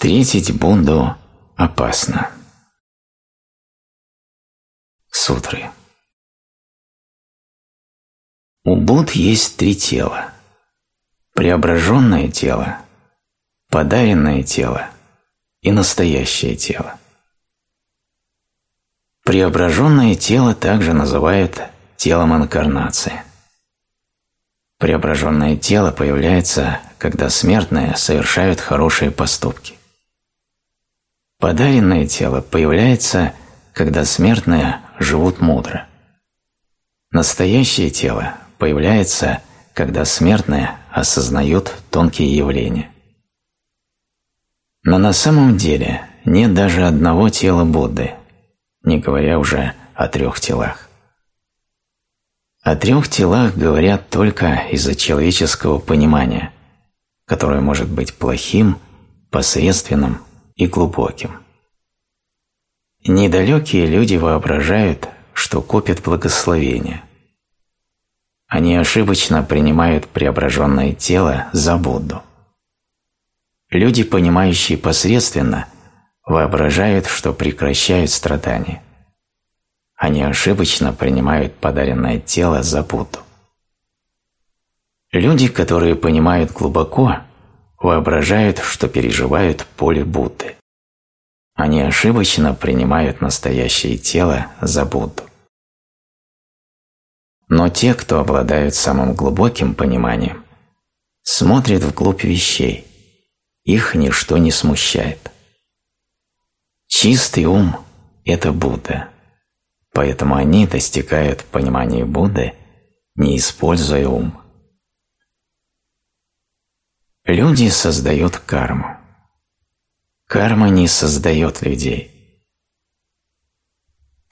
Встретить Бунду опасно. Сутры. У Будд есть три тела. Преображенное тело, подаренное тело и настоящее тело. Преображенное тело также называют телом инкарнации. Преображенное тело появляется, когда смертные совершают хорошие поступки. Подаренное тело появляется, когда смертные живут мудро. Настоящее тело появляется, когда смертные осознают тонкие явления. Но на самом деле нет даже одного тела Будды, не говоря уже о трех телах. О трех телах говорят только из-за человеческого понимания, которое может быть плохим, посредственным и глубоким. Недалекие люди воображают, что копят благословение. Они ошибочно принимают преображенное тело за Будду. Люди, понимающие посредственно, воображают, что прекращают страдания. Они ошибочно принимают подаренное тело за Будду. Люди, которые понимают глубоко, воображают, что переживают поле Будды. Они ошибочно принимают настоящее тело за Будду. Но те, кто обладают самым глубоким пониманием, смотрят вглубь вещей, их ничто не смущает. Чистый ум – это Будда, поэтому они достигают понимания Будды, не используя ум. Люди создают карму. Карма не создает людей.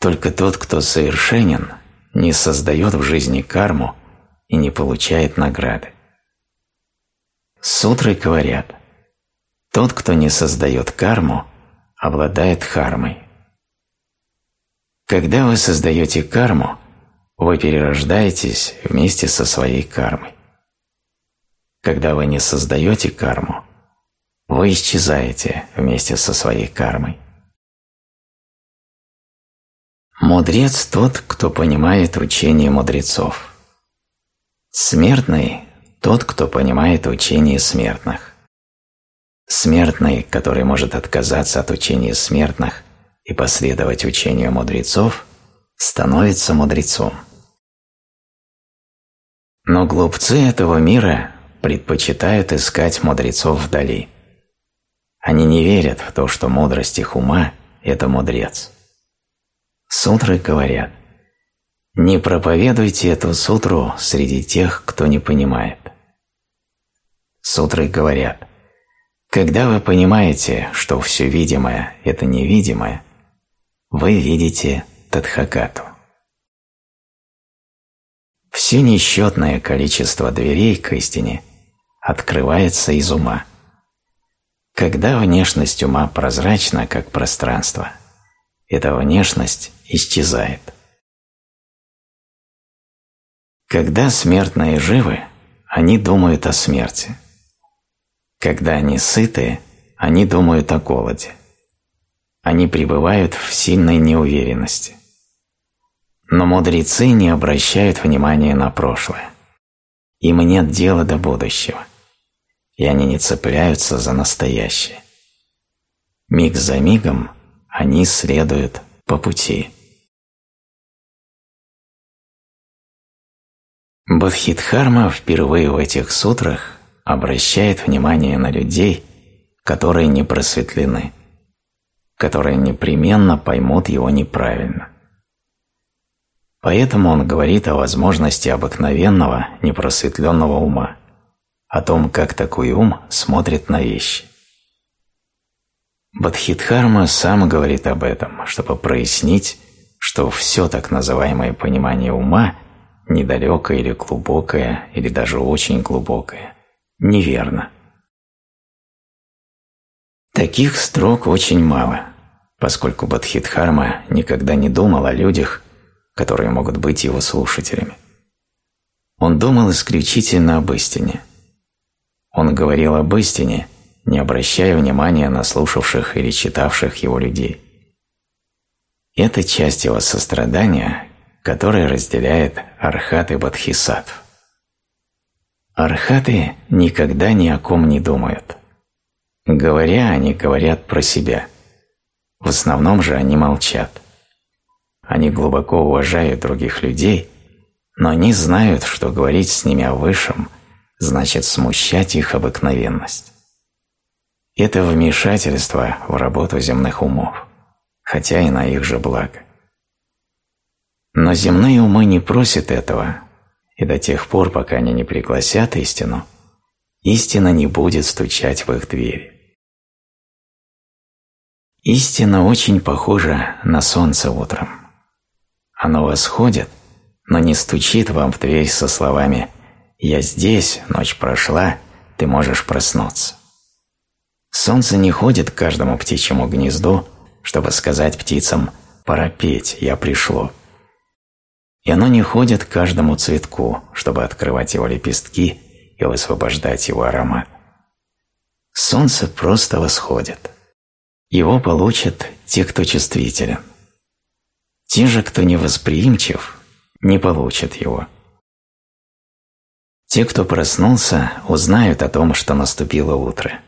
Только тот, кто совершенен, не создает в жизни карму и не получает награды. Сутры говорят, тот, кто не создает карму, обладает хармой. Когда вы создаете карму, вы перерождаетесь вместе со своей кармой. Когда вы не создаете карму, вы исчезаете вместе со своей кармой. Мудрец тот, кто понимает учение мудрецов. Смертный – тот, кто понимает учение смертных. Смертный, который может отказаться от учения смертных и последовать учению мудрецов, становится мудрецом. Но глупцы этого мира предпочитают искать мудрецов вдали. Они не верят в то, что мудрость их ума – это мудрец. Сутры говорят, не проповедуйте эту сутру среди тех, кто не понимает. Сутры говорят, когда вы понимаете, что все видимое – это невидимое, вы видите Тадхакату. Все несчетное количество дверей к истине открывается из ума. Когда внешность ума прозрачна, как пространство, эта внешность исчезает. Когда смертные живы, они думают о смерти. Когда они сыты, они думают о голоде. Они пребывают в сильной неуверенности. Но мудрецы не обращают внимания на прошлое. Им нет дела до будущего, и они не цепляются за настоящее. Миг за мигом они следуют по пути. Бодхидхарма впервые в этих сутрах обращает внимание на людей, которые не просветлены, которые непременно поймут его неправильно. Поэтому он говорит о возможности обыкновенного, непросветленного ума, о том, как такой ум смотрит на вещи. Бадхидхарма сам говорит об этом, чтобы прояснить, что все так называемое понимание ума, недалекое или глубокое, или даже очень глубокое, неверно. Таких строк очень мало, поскольку Бадхидхарма никогда не думал о людях, которые могут быть его слушателями. Он думал исключительно об истине. Он говорил об истине, не обращая внимания на слушавших или читавших его людей. Это часть его сострадания, которая разделяет архат и бодхисаттв. Архаты никогда ни о ком не думают. Говоря, они говорят про себя. В основном же они молчат. Они глубоко уважают других людей, но они знают, что говорить с ними о высшем значит смущать их обыкновенность. Это вмешательство в работу земных умов, хотя и на их же благо. Но земные умы не просят этого, и до тех пор, пока они не пригласят истину, истина не будет стучать в их двери. Истина очень похожа на солнце утром. Оно восходит, но не стучит вам в дверь со словами «Я здесь, ночь прошла, ты можешь проснуться». Солнце не ходит к каждому птичьему гнезду, чтобы сказать птицам «пора петь, я пришло». И оно не ходит к каждому цветку, чтобы открывать его лепестки и высвобождать его аромат. Солнце просто восходит. Его получат те, кто чувствителен. Те же, кто невосприимчив, не получат его. Те, кто проснулся, узнают о том, что наступило утро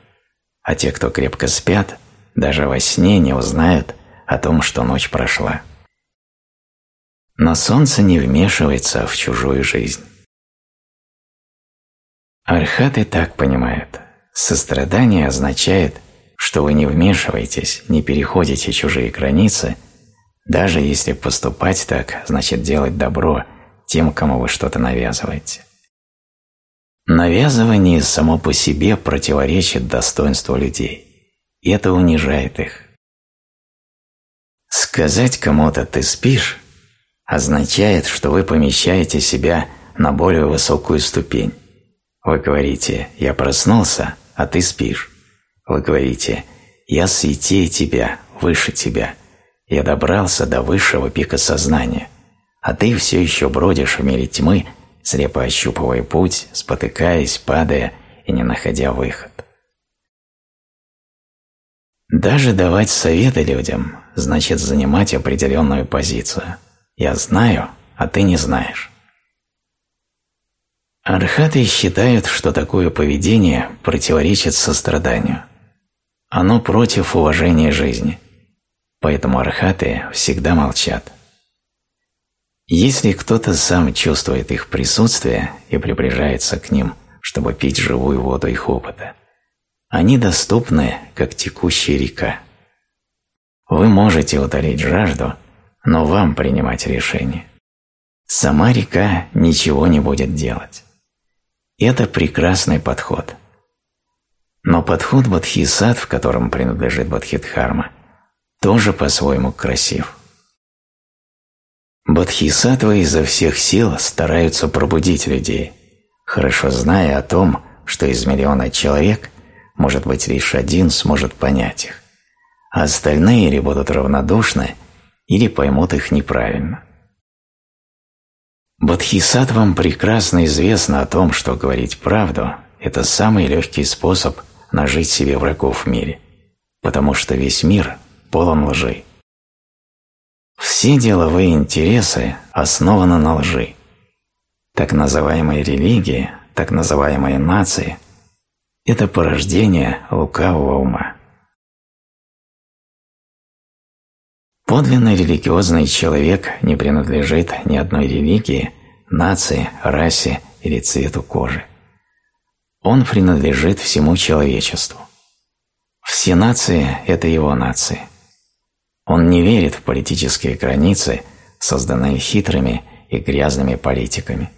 а те, кто крепко спят, даже во сне не узнают о том, что ночь прошла. Но солнце не вмешивается в чужую жизнь. Архаты так понимают. Сострадание означает, что вы не вмешиваетесь, не переходите чужие границы, даже если поступать так значит делать добро тем, кому вы что-то навязываете. Навязывание само по себе противоречит достоинству людей, и это унижает их. Сказать кому-то «ты спишь» означает, что вы помещаете себя на более высокую ступень. Вы говорите «я проснулся, а ты спишь». Вы говорите «я святее тебя, выше тебя, я добрался до высшего пика сознания, а ты все еще бродишь в мире тьмы слепо ощупывая путь, спотыкаясь, падая и не находя выход. Даже давать советы людям значит занимать определенную позицию. Я знаю, а ты не знаешь. Архаты считают, что такое поведение противоречит состраданию. Оно против уважения жизни. Поэтому архаты всегда молчат. Если кто-то сам чувствует их присутствие и приближается к ним, чтобы пить живую воду их опыта, они доступны, как текущая река. Вы можете утолить жажду, но вам принимать решение. Сама река ничего не будет делать. Это прекрасный подход. Но подход Бодхисат, в котором принадлежит Бодхидхарма, тоже по-своему красив. Бодхисаттвы изо всех сил стараются пробудить людей, хорошо зная о том, что из миллиона человек, может быть, лишь один сможет понять их, а остальные или будут равнодушны, или поймут их неправильно. Бодхисаттвам прекрасно известно о том, что говорить правду – это самый легкий способ нажить себе врагов в мире, потому что весь мир полон лжи. Все деловые интересы основаны на лжи. Так называемые религии, так называемые нации – это порождение лукавого ума. Подлинный религиозный человек не принадлежит ни одной религии, нации, расе или цвету кожи. Он принадлежит всему человечеству. Все нации – это его нации. Он не верит в политические границы, созданные хитрыми и грязными политиками.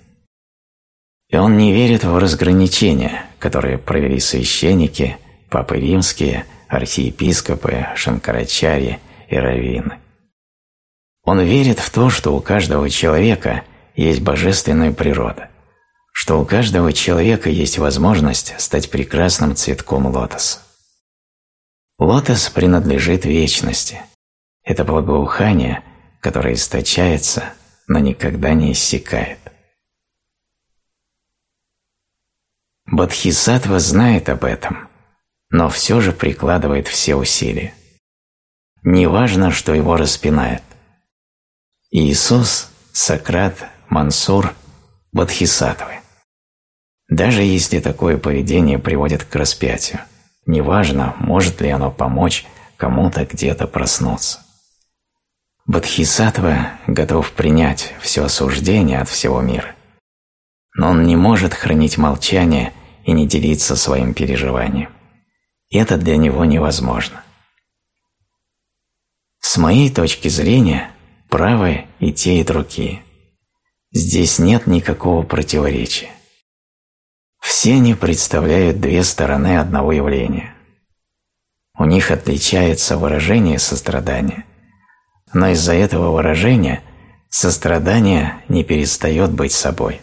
И он не верит в разграничения, которые провели священники, папы римские, архиепископы, шанкарачарьи и раввины. Он верит в то, что у каждого человека есть божественная природа, что у каждого человека есть возможность стать прекрасным цветком лотоса. Лотос принадлежит вечности – это благоухание, которое источается, но никогда не иссякает. Бодхисаттва знает об этом, но все же прикладывает все усилия. Неважно, что его распинают. Иисус, Сократ, Мансур, Бодхисаттвы. Даже если такое поведение приводит к распятию, неважно, может ли оно помочь кому-то где-то проснуться. Бодхисаттва готов принять все осуждение от всего мира, но он не может хранить молчание и не делиться своим переживанием. Это для него невозможно. С моей точки зрения, правы и те, и другие. Здесь нет никакого противоречия. Все они представляют две стороны одного явления. У них отличается выражение сострадания, но из-за этого выражения сострадание не перестает быть собой.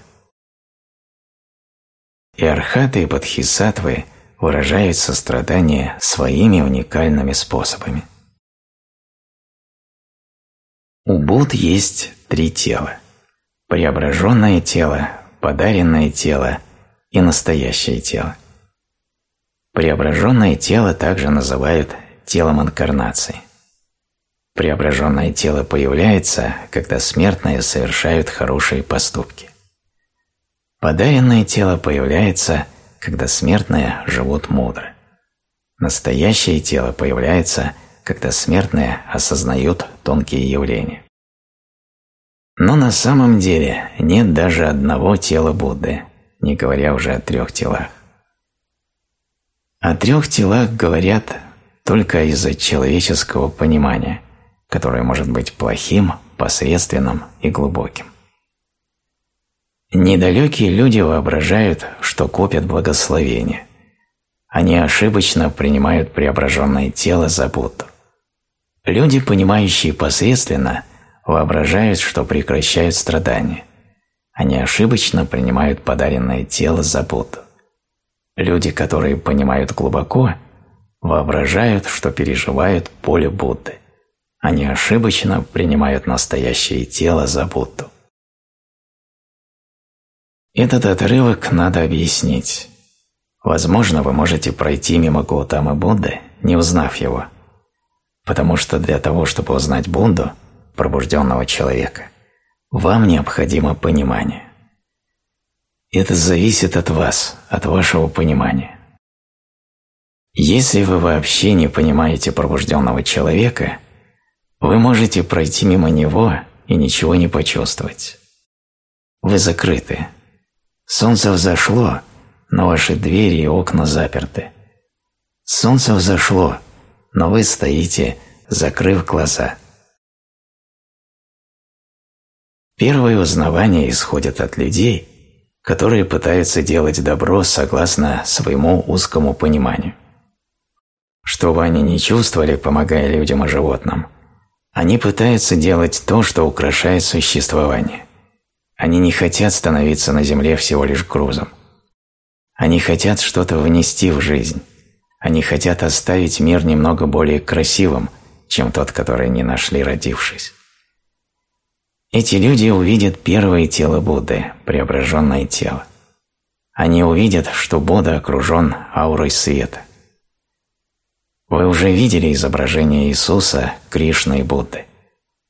И архаты и бодхисаттвы выражают сострадание своими уникальными способами. У Будд есть три тела – преображенное тело, подаренное тело и настоящее тело. Преображенное тело также называют телом инкарнации. Преображенное тело появляется, когда смертные совершают хорошие поступки. Подаренное тело появляется, когда смертные живут мудро. Настоящее тело появляется, когда смертные осознают тонкие явления. Но на самом деле нет даже одного тела Будды, не говоря уже о трех телах. О трех телах говорят только из-за человеческого понимания, которое может быть плохим, посредственным и глубоким. Недалекие люди воображают, что копят благословение. Они ошибочно принимают преображенное тело за Будду. Люди, понимающие посредственно, воображают, что прекращают страдания. Они ошибочно принимают подаренное тело за Будду. Люди, которые понимают глубоко, воображают, что переживают поле Будды. Они ошибочно принимают настоящее тело за Будду. Этот отрывок надо объяснить. Возможно, вы можете пройти мимо Гаутамы Будды, не узнав его. Потому что для того, чтобы узнать Будду, пробужденного человека, вам необходимо понимание. Это зависит от вас, от вашего понимания. Если вы вообще не понимаете пробужденного человека, вы можете пройти мимо него и ничего не почувствовать. Вы закрыты. Солнце взошло, но ваши двери и окна заперты. Солнце взошло, но вы стоите, закрыв глаза. Первое узнавание исходит от людей, которые пытаются делать добро согласно своему узкому пониманию. Что бы они ни чувствовали, помогая людям и животным, они пытаются делать то, что украшает существование. Они не хотят становиться на земле всего лишь грузом. Они хотят что-то внести в жизнь. Они хотят оставить мир немного более красивым, чем тот, который они нашли, родившись. Эти люди увидят первое тело Будды, преображенное тело. Они увидят, что Будда окружен аурой света. Вы уже видели изображение Иисуса, Кришны и Будды.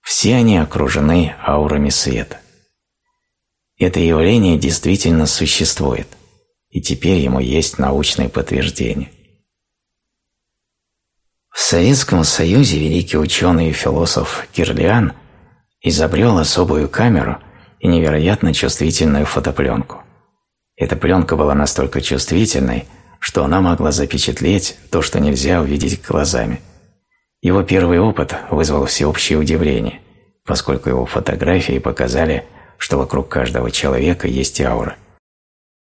Все они окружены аурами света. Это явление действительно существует, и теперь ему есть научное подтверждение. В Советском Союзе великий ученый и философ Кирлиан – изобрел особую камеру и невероятно чувствительную фотопленку. Эта пленка была настолько чувствительной, что она могла запечатлеть то, что нельзя увидеть глазами. Его первый опыт вызвал всеобщее удивление, поскольку его фотографии показали, что вокруг каждого человека есть аура.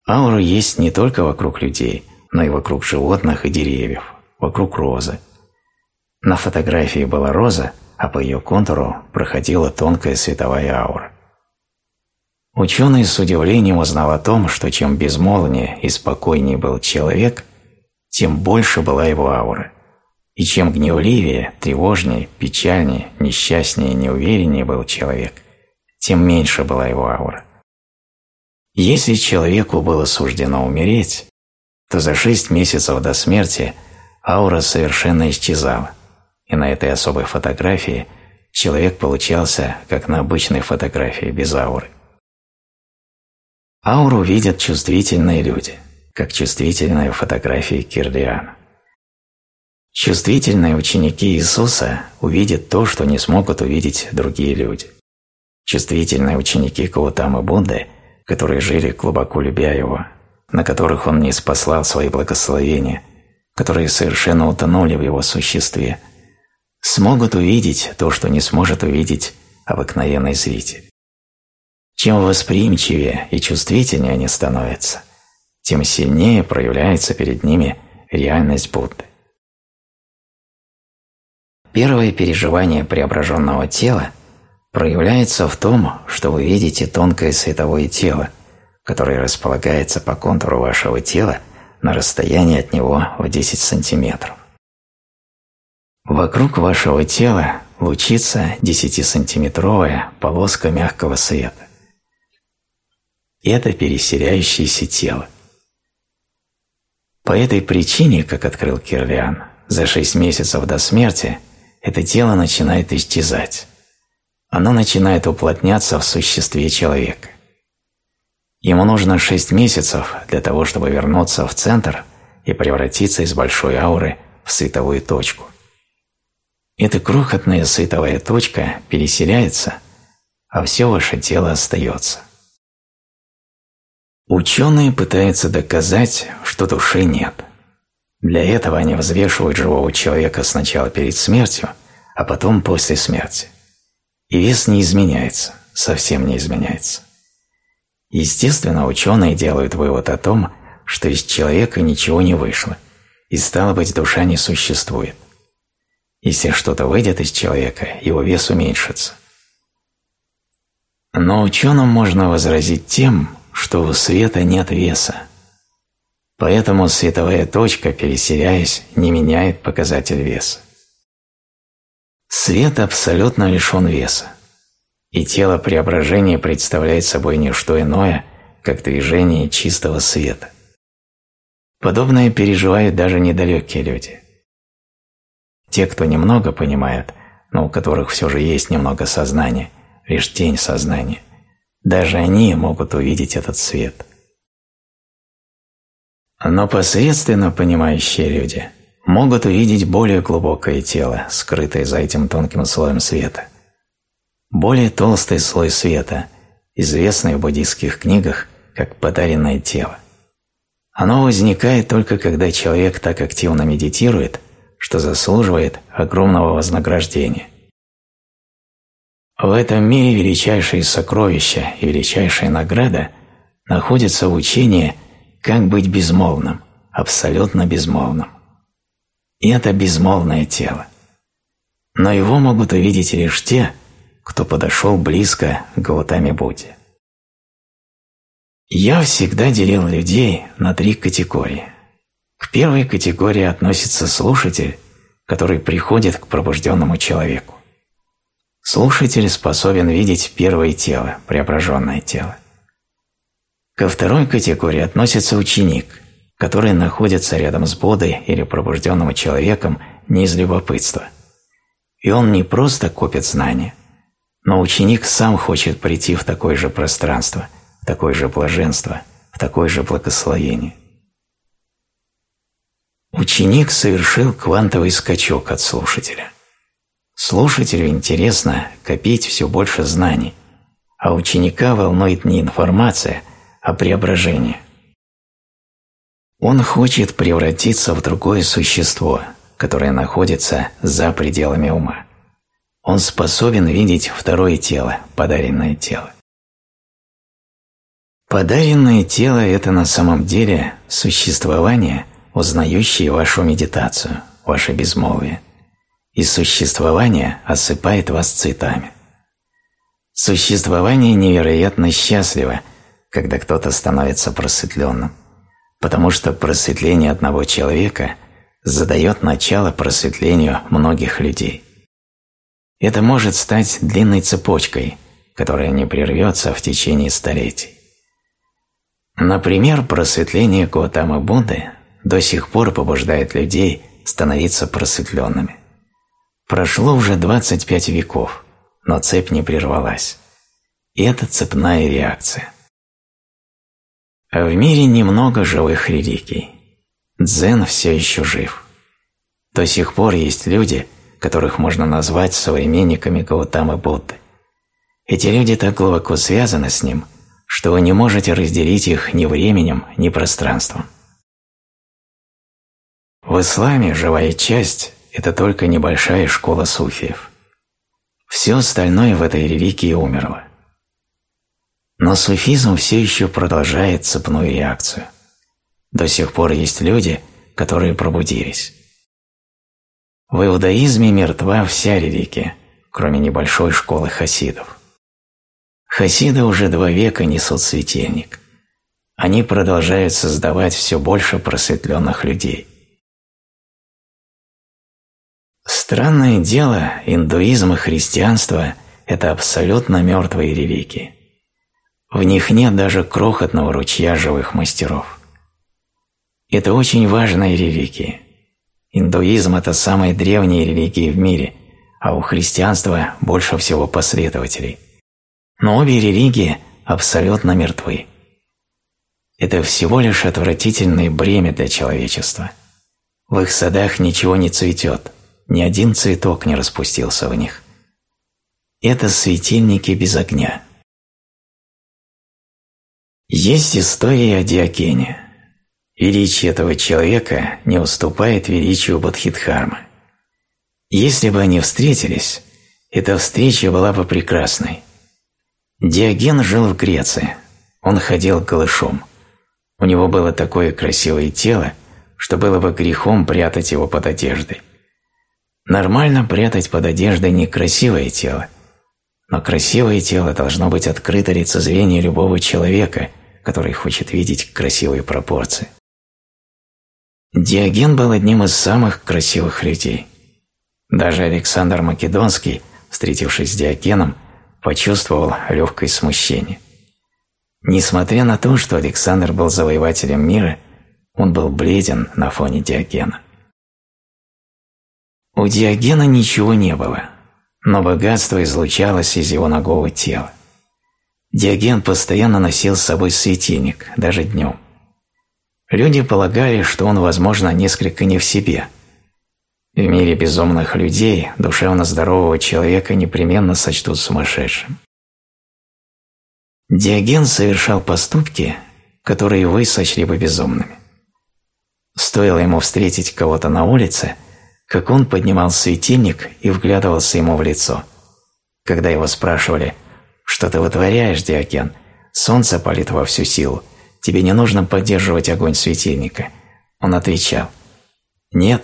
Аура есть не только вокруг людей, но и вокруг животных и деревьев, вокруг розы. На фотографии была роза, а по ее контуру проходила тонкая световая аура. Ученый с удивлением узнал о том, что чем безмолвнее и спокойнее был человек, тем больше была его аура. И чем гневливее, тревожнее, печальнее, несчастнее и неувереннее был человек, тем меньше была его аура. Если человеку было суждено умереть, то за шесть месяцев до смерти аура совершенно исчезала, и на этой особой фотографии человек получался, как на обычной фотографии без ауры. Ауру видят чувствительные люди, как чувствительные фотографии Кирлиана. Чувствительные ученики Иисуса увидят то, что не смогут увидеть другие люди. Чувствительные ученики Каутамы Будды, которые жили глубоко любя его, на которых он не спаслал свои благословения, которые совершенно утонули в его существе, смогут увидеть то, что не сможет увидеть обыкновенный зритель. Чем восприимчивее и чувствительнее они становятся, тем сильнее проявляется перед ними реальность Будды. Первое переживание преображенного тела проявляется в том, что вы видите тонкое световое тело, которое располагается по контуру вашего тела на расстоянии от него в 10 сантиметров. Вокруг вашего тела лучится 10-сантиметровая полоска мягкого света. Это переселяющееся тело. По этой причине, как открыл Кирлиан, за 6 месяцев до смерти – это тело начинает исчезать. Оно начинает уплотняться в существе человека. Ему нужно шесть месяцев для того, чтобы вернуться в центр и превратиться из большой ауры в световую точку. Эта крохотная световая точка переселяется, а все ваше тело остается. Ученые пытаются доказать, что души нет – для этого они взвешивают живого человека сначала перед смертью, а потом после смерти. И вес не изменяется, совсем не изменяется. Естественно, ученые делают вывод о том, что из человека ничего не вышло, и стало быть, душа не существует. Если что-то выйдет из человека, его вес уменьшится. Но ученым можно возразить тем, что у света нет веса, Поэтому световая точка, переселяясь, не меняет показатель веса. Свет абсолютно лишен веса, и тело преображения представляет собой не что иное, как движение чистого света. Подобное переживают даже недалекие люди. Те, кто немного понимает, но у которых все же есть немного сознания, лишь тень сознания, даже они могут увидеть этот свет – но посредственно понимающие люди могут увидеть более глубокое тело, скрытое за этим тонким слоем света. Более толстый слой света, известный в буддийских книгах как подаренное тело. Оно возникает только когда человек так активно медитирует, что заслуживает огромного вознаграждения. В этом мире величайшие сокровища и величайшая награда находятся в учении как быть безмолвным, абсолютно безмолвным? И это безмолвное тело. Но его могут увидеть лишь те, кто подошел близко к Гаутаме Будде. Я всегда делил людей на три категории. К первой категории относится слушатель, который приходит к пробужденному человеку. Слушатель способен видеть первое тело, преображенное тело. Ко второй категории относится ученик, который находится рядом с Бодой или пробужденным человеком не из любопытства. И он не просто копит знания, но ученик сам хочет прийти в такое же пространство, в такое же блаженство, в такое же благословение. Ученик совершил квантовый скачок от слушателя. Слушателю интересно копить все больше знаний, а ученика волнует не информация – а преображение. Он хочет превратиться в другое существо, которое находится за пределами ума. Он способен видеть второе тело, подаренное тело. Подаренное тело – это на самом деле существование, узнающее вашу медитацию, ваше безмолвие. И существование осыпает вас цветами. Существование невероятно счастливо – когда кто-то становится просветленным, потому что просветление одного человека задает начало просветлению многих людей. Это может стать длинной цепочкой, которая не прервется в течение столетий. Например, просветление Готамы Будды до сих пор побуждает людей становиться просветленными. Прошло уже 25 веков, но цепь не прервалась. Это цепная реакция. В мире немного живых религий. Дзен все еще жив. До сих пор есть люди, которых можно назвать современниками Гаутамы Будды. Эти люди так глубоко связаны с ним, что вы не можете разделить их ни временем, ни пространством. В исламе живая часть – это только небольшая школа суфиев. Все остальное в этой религии умерло. Но суфизм все еще продолжает цепную реакцию. До сих пор есть люди, которые пробудились. В иудаизме мертва вся религия, кроме небольшой школы хасидов. Хасиды уже два века несут светильник. Они продолжают создавать все больше просветленных людей. Странное дело, индуизм и христианство – это абсолютно мертвые религии. В них нет даже крохотного ручья живых мастеров. Это очень важная религия. Индуизм – это самая древняя религия в мире, а у христианства больше всего последователей. Но обе религии абсолютно мертвы. Это всего лишь отвратительное бремя для человечества. В их садах ничего не цветет, ни один цветок не распустился в них. Это светильники без огня. Есть история о Диокене. Величие этого человека не уступает величию Бодхидхармы. Если бы они встретились, эта встреча была бы прекрасной. Диоген жил в Греции. Он ходил голышом. У него было такое красивое тело, что было бы грехом прятать его под одеждой. Нормально прятать под одеждой некрасивое тело, но красивое тело должно быть открыто лицезрению любого человека, который хочет видеть красивые пропорции. Диоген был одним из самых красивых людей. Даже Александр Македонский, встретившись с Диогеном, почувствовал легкое смущение. Несмотря на то, что Александр был завоевателем мира, он был бледен на фоне Диогена. У Диогена ничего не было, но богатство излучалось из его ногого тела. Диоген постоянно носил с собой светильник, даже днем. Люди полагали, что он, возможно, несколько не в себе. В мире безумных людей душевно здорового человека непременно сочтут сумасшедшим. Диоген совершал поступки, которые вы сочли бы безумными. Стоило ему встретить кого-то на улице, как он поднимал светильник и вглядывался ему в лицо. Когда его спрашивали «Что ты вытворяешь, Диоген? Солнце палит во всю силу тебе не нужно поддерживать огонь светильника. Он отвечал, нет,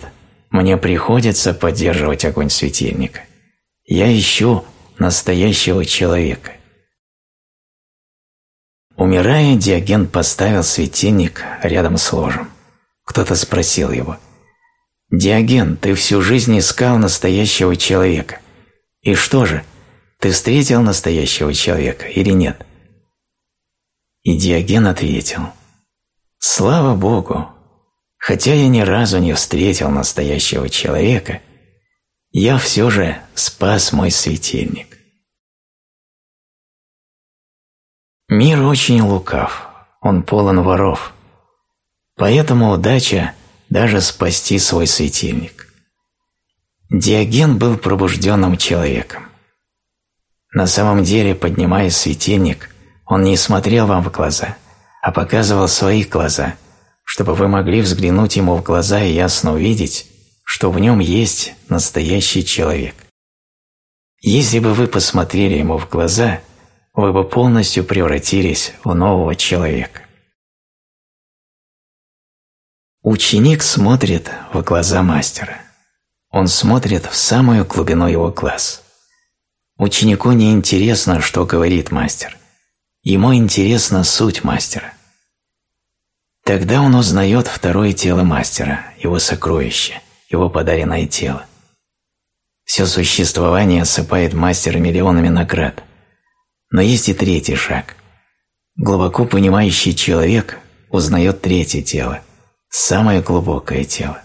мне приходится поддерживать огонь светильника. Я ищу настоящего человека. Умирая, Диоген поставил светильник рядом с ложем. Кто-то спросил его, «Диоген, ты всю жизнь искал настоящего человека. И что же, ты встретил настоящего человека или нет?» И Диоген ответил, «Слава Богу, хотя я ни разу не встретил настоящего человека, я все же спас мой светильник». Мир очень лукав, он полон воров, поэтому удача даже спасти свой светильник. Диоген был пробужденным человеком. На самом деле, поднимая светильник, он не смотрел вам в глаза, а показывал свои глаза, чтобы вы могли взглянуть ему в глаза и ясно увидеть, что в нем есть настоящий человек. Если бы вы посмотрели ему в глаза, вы бы полностью превратились в нового человека. Ученик смотрит в глаза мастера. Он смотрит в самую глубину его глаз. Ученику не интересно, что говорит мастер. Ему интересна суть мастера. Тогда он узнает второе тело мастера, его сокровище, его подаренное тело. Все существование осыпает мастера миллионами наград. Но есть и третий шаг. Глубоко понимающий человек узнает третье тело, самое глубокое тело.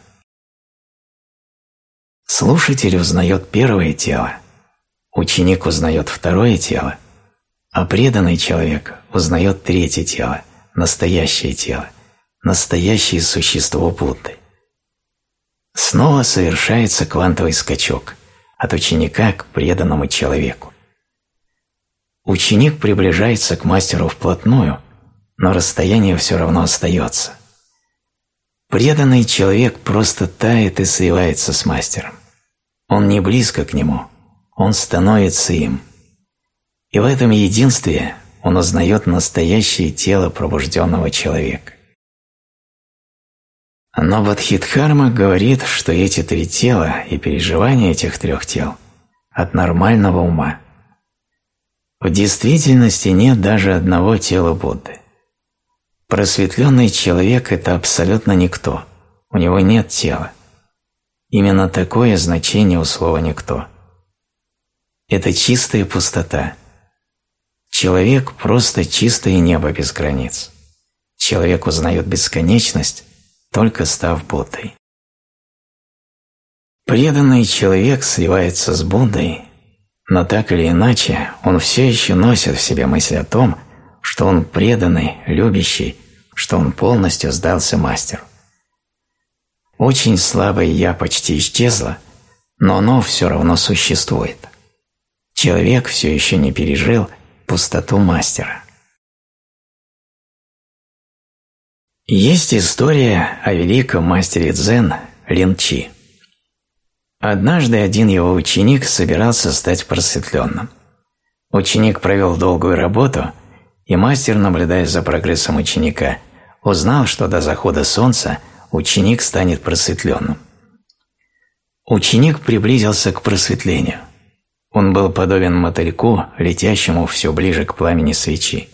Слушатель узнает первое тело, ученик узнает второе тело, а преданный человек узнает третье тело, настоящее тело, настоящее существо Будды. Снова совершается квантовый скачок от ученика к преданному человеку. Ученик приближается к мастеру вплотную, но расстояние все равно остается. Преданный человек просто тает и сливается с мастером. Он не близко к нему, он становится им. И в этом единстве он узнает настоящее тело пробужденного человека. Но Бадхидхарма говорит, что эти три тела и переживания этих трех тел от нормального ума. В действительности нет даже одного тела Будды. Просветленный человек – это абсолютно никто, у него нет тела. Именно такое значение у слова «никто». Это чистая пустота. Человек – просто чистое небо без границ. Человек узнает бесконечность, только став Буддой. Преданный человек сливается с Буддой, но так или иначе он все еще носит в себе мысль о том, что он преданный, любящий, что он полностью сдался мастеру. Очень слабое «я» почти исчезло, но оно все равно существует. Человек все еще не пережил пустоту мастера. Есть история о великом мастере дзен Линчи. Однажды один его ученик собирался стать просветленным. Ученик провел долгую работу, и мастер, наблюдая за прогрессом ученика, узнал, что до захода солнца ученик станет просветленным. Ученик приблизился к просветлению. Он был подобен мотыльку, летящему все ближе к пламени свечи.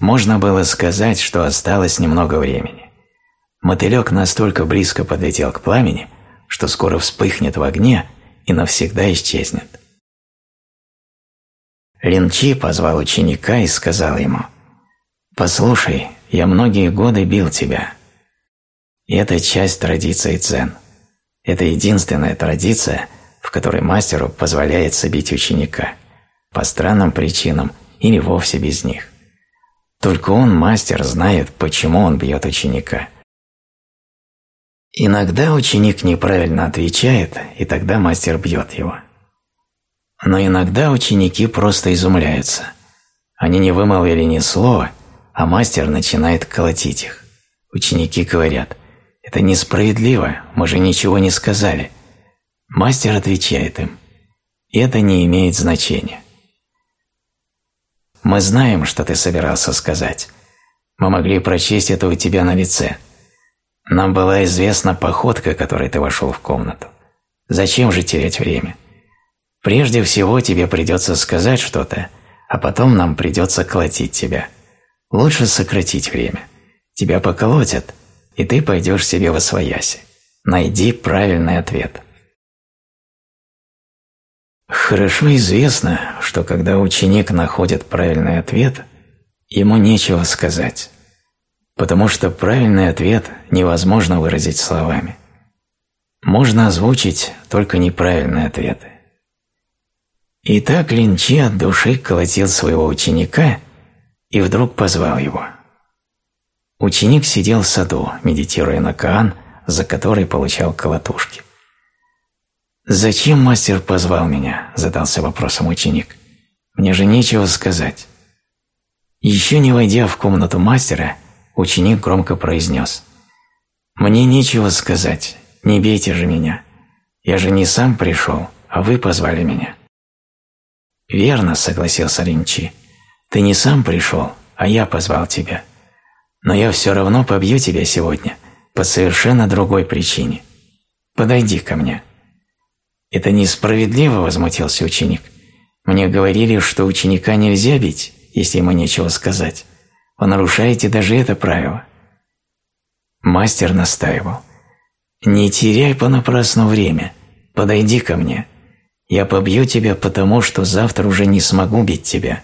Можно было сказать, что осталось немного времени. Мотылек настолько близко подлетел к пламени, что скоро вспыхнет в огне и навсегда исчезнет. Линчи позвал ученика и сказал ему, «Послушай, я многие годы бил тебя. Это часть традиции дзен. Это единственная традиция, в которой мастеру позволяется бить ученика, по странным причинам или вовсе без них. Только он, мастер, знает, почему он бьет ученика. Иногда ученик неправильно отвечает, и тогда мастер бьет его. Но иногда ученики просто изумляются. Они не вымолвили ни слова, а мастер начинает колотить их. Ученики говорят, «Это несправедливо, мы же ничего не сказали». Мастер отвечает им, «Это не имеет значения». Мы знаем, что ты собирался сказать. Мы могли прочесть это у тебя на лице. Нам была известна походка, которой ты вошел в комнату. Зачем же терять время? Прежде всего тебе придется сказать что-то, а потом нам придется колотить тебя. Лучше сократить время. Тебя поколотят, и ты пойдешь себе во свояси. Найди правильный ответ. Хорошо известно, что когда ученик находит правильный ответ, ему нечего сказать, потому что правильный ответ невозможно выразить словами. Можно озвучить только неправильные ответы. И так Линчи от души колотил своего ученика и вдруг позвал его. Ученик сидел в саду, медитируя на Каан, за который получал колотушки. «Зачем мастер позвал меня?» – задался вопросом ученик. «Мне же нечего сказать». Еще не войдя в комнату мастера, ученик громко произнес. «Мне нечего сказать, не бейте же меня. Я же не сам пришел, а вы позвали меня». «Верно», – согласился Ринчи. «Ты не сам пришел, а я позвал тебя. Но я все равно побью тебя сегодня, по совершенно другой причине. Подойди ко мне». «Это несправедливо», – возмутился ученик. «Мне говорили, что ученика нельзя бить, если ему нечего сказать. Вы нарушаете даже это правило». Мастер настаивал. «Не теряй понапрасну время. Подойди ко мне. Я побью тебя, потому что завтра уже не смогу бить тебя.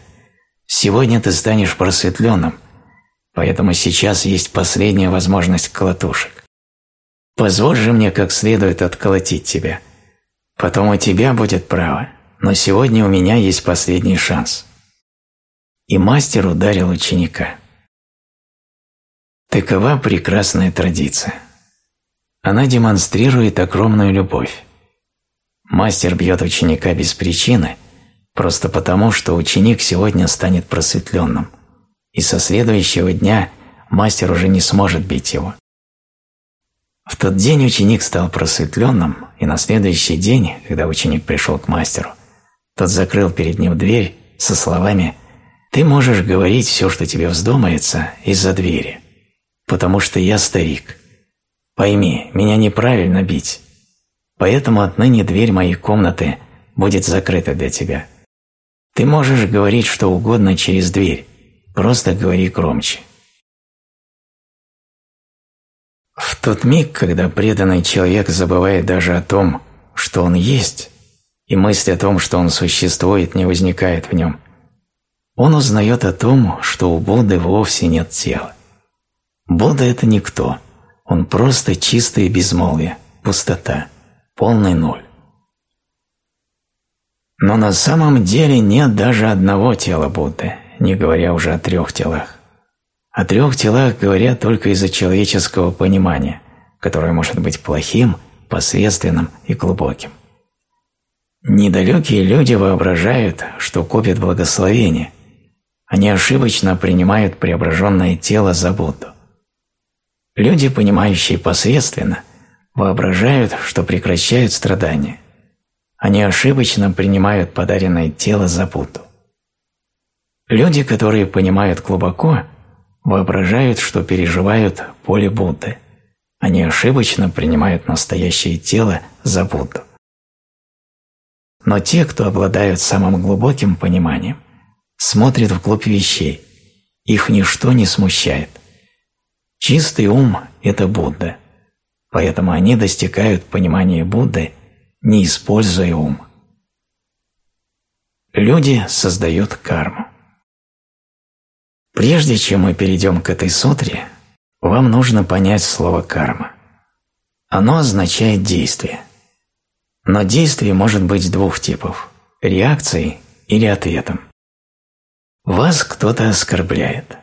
Сегодня ты станешь просветленным, поэтому сейчас есть последняя возможность колотушек. Позволь же мне как следует отколотить тебя. Потом у тебя будет право, но сегодня у меня есть последний шанс». И мастер ударил ученика. Такова прекрасная традиция. Она демонстрирует огромную любовь. Мастер бьет ученика без причины, просто потому, что ученик сегодня станет просветленным, и со следующего дня мастер уже не сможет бить его. В тот день ученик стал просветленным, и на следующий день, когда ученик пришел к мастеру, тот закрыл перед ним дверь со словами «Ты можешь говорить все, что тебе вздумается, из-за двери, потому что я старик. Пойми, меня неправильно бить, поэтому отныне дверь моей комнаты будет закрыта для тебя. Ты можешь говорить что угодно через дверь, просто говори громче». В тот миг, когда преданный человек забывает даже о том, что он есть, и мысль о том, что он существует, не возникает в нем, он узнает о том, что у Будды вовсе нет тела. Будда – это никто, он просто чистое безмолвие, пустота, полный ноль. Но на самом деле нет даже одного тела Будды, не говоря уже о трех телах. О трех телах говорят только из-за человеческого понимания, которое может быть плохим, посредственным и глубоким. Недалекие люди воображают, что копят благословение. Они ошибочно принимают преображенное тело за Будду. Люди, понимающие посредственно, воображают, что прекращают страдания. Они ошибочно принимают подаренное тело за Будду. Люди, которые понимают глубоко – воображают, что переживают поле Будды. Они ошибочно принимают настоящее тело за Будду. Но те, кто обладают самым глубоким пониманием, смотрят вглубь вещей, их ничто не смущает. Чистый ум – это Будда, поэтому они достигают понимания Будды, не используя ум. Люди создают карму. Прежде чем мы перейдем к этой сутре, вам нужно понять слово «карма». Оно означает действие. Но действие может быть двух типов – реакцией или ответом. Вас кто-то оскорбляет.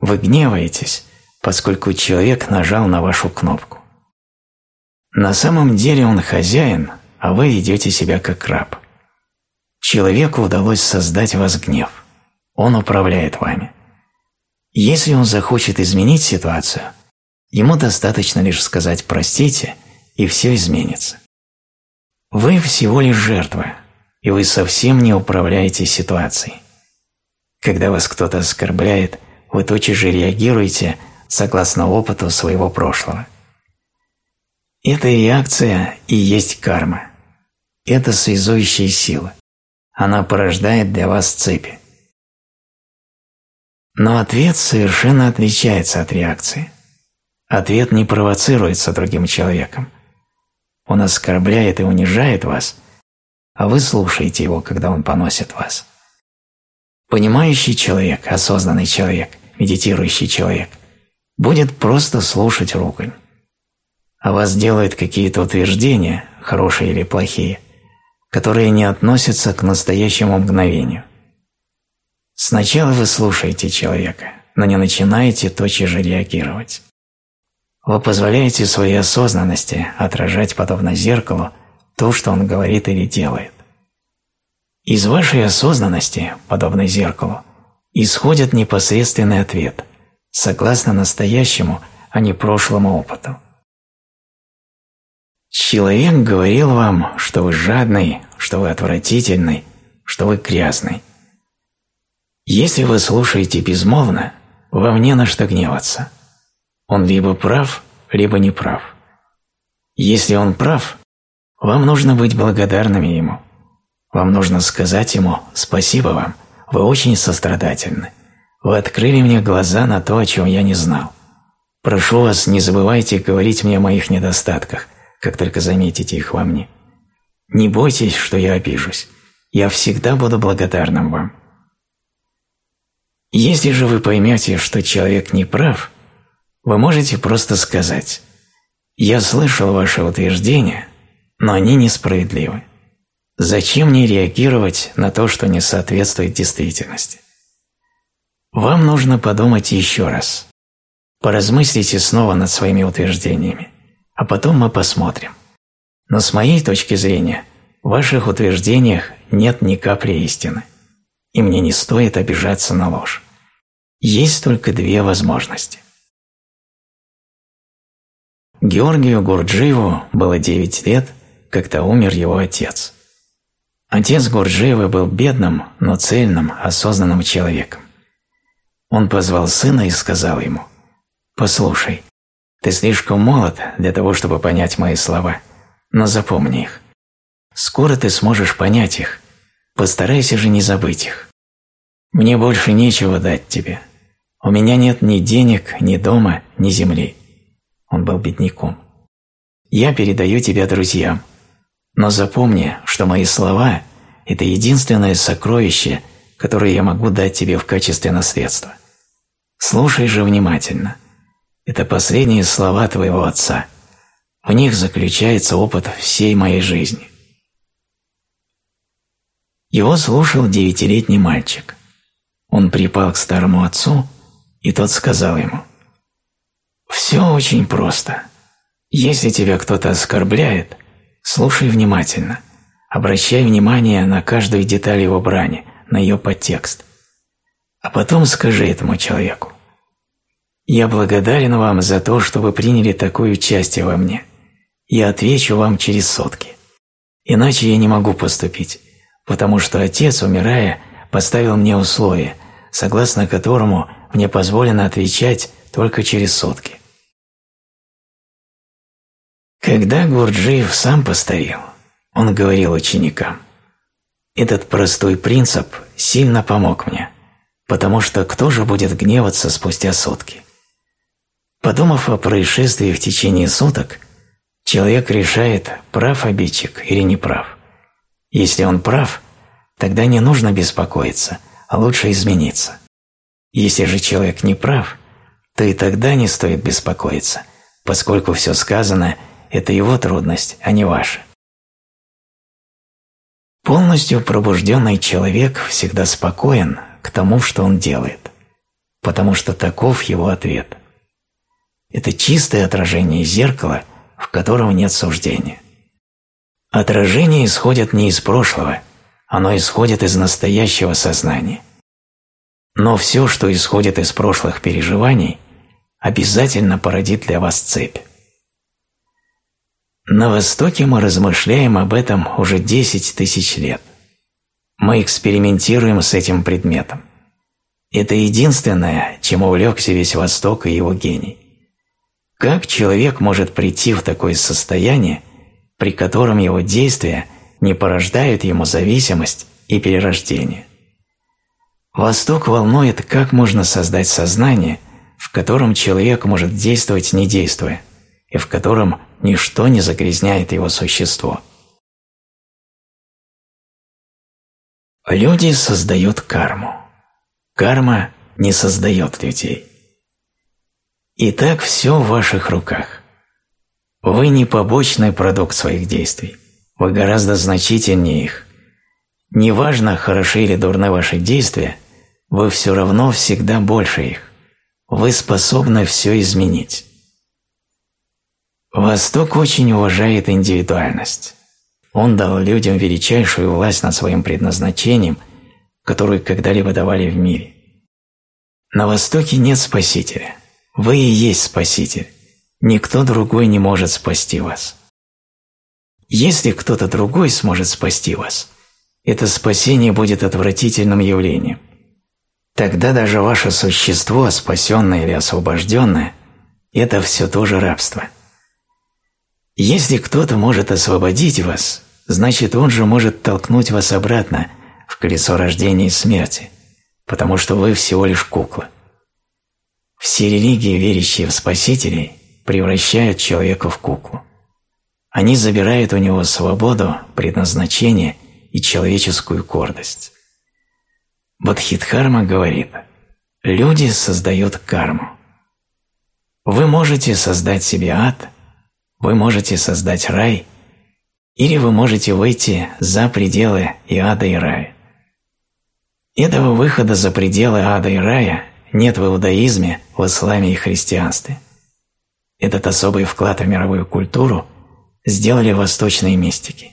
Вы гневаетесь, поскольку человек нажал на вашу кнопку. На самом деле он хозяин, а вы ведете себя как раб. Человеку удалось создать вас гнев. Он управляет вами. Если он захочет изменить ситуацию, ему достаточно лишь сказать «простите», и все изменится. Вы всего лишь жертва, и вы совсем не управляете ситуацией. Когда вас кто-то оскорбляет, вы тотчас же реагируете согласно опыту своего прошлого. Эта реакция и есть карма. Это связующая сила. Она порождает для вас цепи. Но ответ совершенно отличается от реакции. Ответ не провоцируется другим человеком. Он оскорбляет и унижает вас, а вы слушаете его, когда он поносит вас. Понимающий человек, осознанный человек, медитирующий человек будет просто слушать ругань. А вас делают какие-то утверждения, хорошие или плохие, которые не относятся к настоящему мгновению. Сначала вы слушаете человека, но не начинаете тотчас же реагировать. Вы позволяете своей осознанности отражать подобно зеркалу то, что он говорит или делает. Из вашей осознанности, подобно зеркалу, исходит непосредственный ответ, согласно настоящему, а не прошлому опыту. Человек говорил вам, что вы жадный, что вы отвратительный, что вы грязный. Если вы слушаете безмолвно, вам не на что гневаться. Он либо прав, либо не прав. Если он прав, вам нужно быть благодарными ему. Вам нужно сказать ему «Спасибо вам, вы очень сострадательны. Вы открыли мне глаза на то, о чем я не знал. Прошу вас, не забывайте говорить мне о моих недостатках, как только заметите их во мне. Не бойтесь, что я обижусь. Я всегда буду благодарным вам. Если же вы поймете, что человек не прав, вы можете просто сказать Я слышал ваши утверждения, но они несправедливы. Зачем мне реагировать на то, что не соответствует действительности? Вам нужно подумать еще раз. Поразмыслите снова над своими утверждениями, а потом мы посмотрим. Но с моей точки зрения, в ваших утверждениях нет ни капли истины, и мне не стоит обижаться на ложь. Есть только две возможности. Георгию Гурджиеву было 9 лет, когда умер его отец. Отец Гурджиева был бедным, но цельным, осознанным человеком. Он позвал сына и сказал ему, «Послушай, ты слишком молод для того, чтобы понять мои слова, но запомни их. Скоро ты сможешь понять их, постарайся же не забыть их. Мне больше нечего дать тебе. У меня нет ни денег, ни дома, ни земли. Он был бедняком. Я передаю тебя друзьям. Но запомни, что мои слова – это единственное сокровище, которое я могу дать тебе в качестве наследства. Слушай же внимательно. Это последние слова твоего отца. В них заключается опыт всей моей жизни. Его слушал девятилетний мальчик. Он припал к старому отцу, и тот сказал ему – все очень просто. Если тебя кто-то оскорбляет, слушай внимательно. Обращай внимание на каждую деталь его брани, на ее подтекст. А потом скажи этому человеку. «Я благодарен вам за то, что вы приняли такое участие во мне. Я отвечу вам через сутки. Иначе я не могу поступить, потому что отец, умирая, поставил мне условие, согласно которому мне позволено отвечать только через сутки. Когда Гурджиев сам постарел, он говорил ученикам, «Этот простой принцип сильно помог мне, потому что кто же будет гневаться спустя сутки?» Подумав о происшествии в течение суток, человек решает, прав обидчик или не прав. Если он прав, тогда не нужно беспокоиться, а лучше измениться. Если же человек не прав, то и тогда не стоит беспокоиться, поскольку все сказанное – это его трудность, а не ваша. Полностью пробужденный человек всегда спокоен к тому, что он делает, потому что таков его ответ. Это чистое отражение зеркала, в котором нет суждения. Отражение исходит не из прошлого, оно исходит из настоящего сознания. Но все, что исходит из прошлых переживаний, обязательно породит для вас цепь. На Востоке мы размышляем об этом уже 10 тысяч лет. Мы экспериментируем с этим предметом. Это единственное, чем увлекся весь Восток и его гений. Как человек может прийти в такое состояние, при котором его действия не порождают ему зависимость и перерождение? Восток волнует, как можно создать сознание, в котором человек может действовать не действуя, и в котором ничто не загрязняет его существо. Люди создают карму. Карма не создает людей. Итак, все в ваших руках. Вы не побочный продукт своих действий. Вы гораздо значительнее их. Неважно, хороши или дурны ваши действия, вы все равно всегда больше их. Вы способны все изменить. Восток очень уважает индивидуальность. Он дал людям величайшую власть над своим предназначением, которую когда-либо давали в мире. На Востоке нет Спасителя. Вы и есть Спаситель. Никто другой не может спасти вас. Если кто-то другой сможет спасти вас, это спасение будет отвратительным явлением. Тогда даже ваше существо, спасенное или освобожденное, это все тоже рабство – если кто-то может освободить вас, значит он же может толкнуть вас обратно в колесо рождения и смерти, потому что вы всего лишь кукла. Все религии, верящие в спасителей, превращают человека в куклу. Они забирают у него свободу, предназначение и человеческую гордость. Бодхидхарма говорит, люди создают карму. Вы можете создать себе ад – вы можете создать рай, или вы можете выйти за пределы и ада, и рая. Этого выхода за пределы ада и рая нет в иудаизме, в исламе и христианстве. Этот особый вклад в мировую культуру сделали восточные мистики.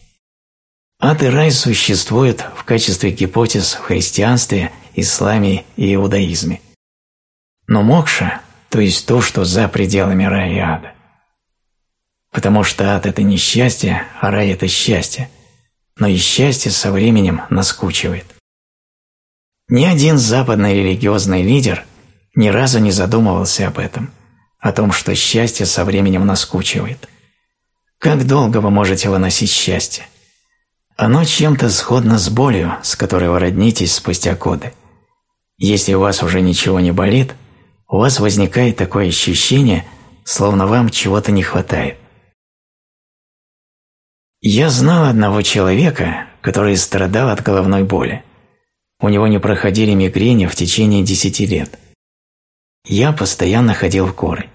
Ад и рай существуют в качестве гипотез в христианстве, исламе и иудаизме. Но мокша, то есть то, что за пределами рая и ада. Потому что ад – это несчастье, а рай – это счастье. Но и счастье со временем наскучивает. Ни один западный религиозный лидер ни разу не задумывался об этом, о том, что счастье со временем наскучивает. Как долго вы можете выносить счастье? Оно чем-то сходно с болью, с которой вы роднитесь спустя годы. Если у вас уже ничего не болит, у вас возникает такое ощущение, словно вам чего-то не хватает. Я знал одного человека, который страдал от головной боли. У него не проходили мигрени в течение десяти лет. Я постоянно ходил в горы.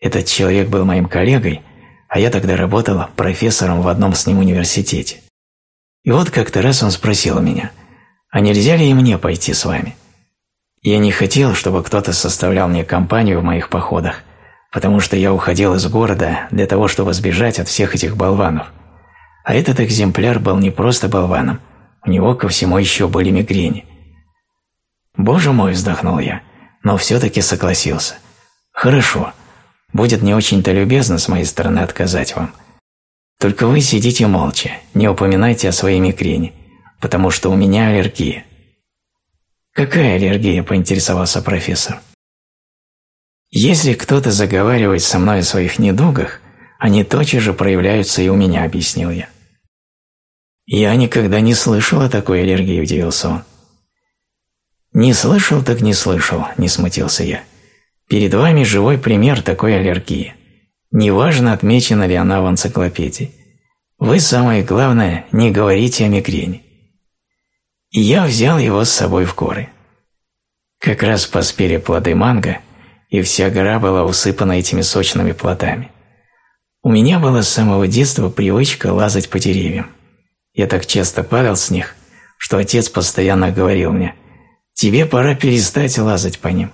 Этот человек был моим коллегой, а я тогда работал профессором в одном с ним университете. И вот как-то раз он спросил меня, а нельзя ли и мне пойти с вами? Я не хотел, чтобы кто-то составлял мне компанию в моих походах, потому что я уходил из города для того, чтобы сбежать от всех этих болванов. А этот экземпляр был не просто болваном, у него ко всему еще были мигрени. «Боже мой!» – вздохнул я, но все-таки согласился. «Хорошо, будет не очень-то любезно с моей стороны отказать вам. Только вы сидите молча, не упоминайте о своей мигрени, потому что у меня аллергия». «Какая аллергия?» – поинтересовался профессор. «Если кто-то заговаривает со мной о своих недугах, они тотчас же проявляются и у меня», – объяснил я. «Я никогда не слышал о такой аллергии», – удивился он. «Не слышал, так не слышал», – не смутился я. «Перед вами живой пример такой аллергии. Неважно, отмечена ли она в энциклопедии. Вы, самое главное, не говорите о мигрени». И я взял его с собой в горы. Как раз поспели плоды манго, и вся гора была усыпана этими сочными плодами. У меня была с самого детства привычка лазать по деревьям. Я так часто падал с них, что отец постоянно говорил мне, «Тебе пора перестать лазать по ним».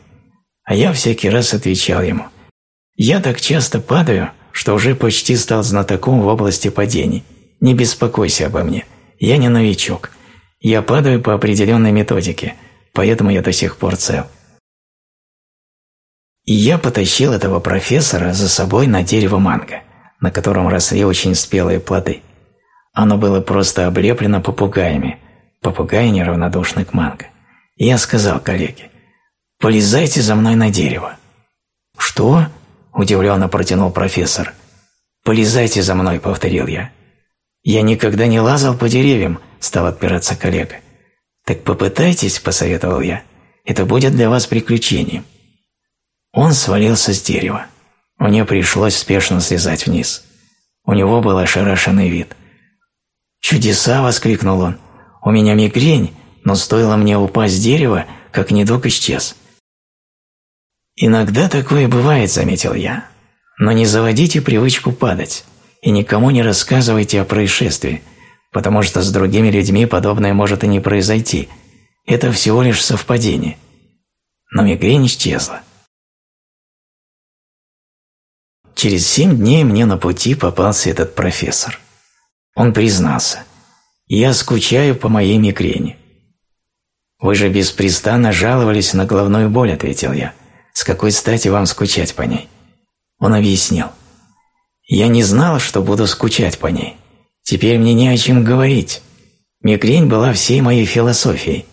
А я всякий раз отвечал ему, «Я так часто падаю, что уже почти стал знатоком в области падений. Не беспокойся обо мне, я не новичок. Я падаю по определенной методике, поэтому я до сих пор цел». И я потащил этого профессора за собой на дерево манго, на котором росли очень спелые плоды. Оно было просто облеплено попугаями. Попугаи неравнодушны к манго. Я сказал коллеге, «Полезайте за мной на дерево». «Что?» – удивленно протянул профессор. «Полезайте за мной», – повторил я. «Я никогда не лазал по деревьям», – стал отпираться коллега. «Так попытайтесь», – посоветовал я. «Это будет для вас приключением». Он свалился с дерева. Мне пришлось спешно слезать вниз. У него был ошарашенный вид – «Чудеса!» – воскликнул он. «У меня мигрень, но стоило мне упасть с дерева, как недуг исчез». «Иногда такое бывает», – заметил я. «Но не заводите привычку падать и никому не рассказывайте о происшествии, потому что с другими людьми подобное может и не произойти. Это всего лишь совпадение». Но мигрень исчезла. Через семь дней мне на пути попался этот профессор. Он признался. «Я скучаю по моей мигрени». «Вы же беспрестанно жаловались на головную боль», – ответил я. «С какой стати вам скучать по ней?» Он объяснил. «Я не знал, что буду скучать по ней. Теперь мне не о чем говорить. Мигрень была всей моей философией.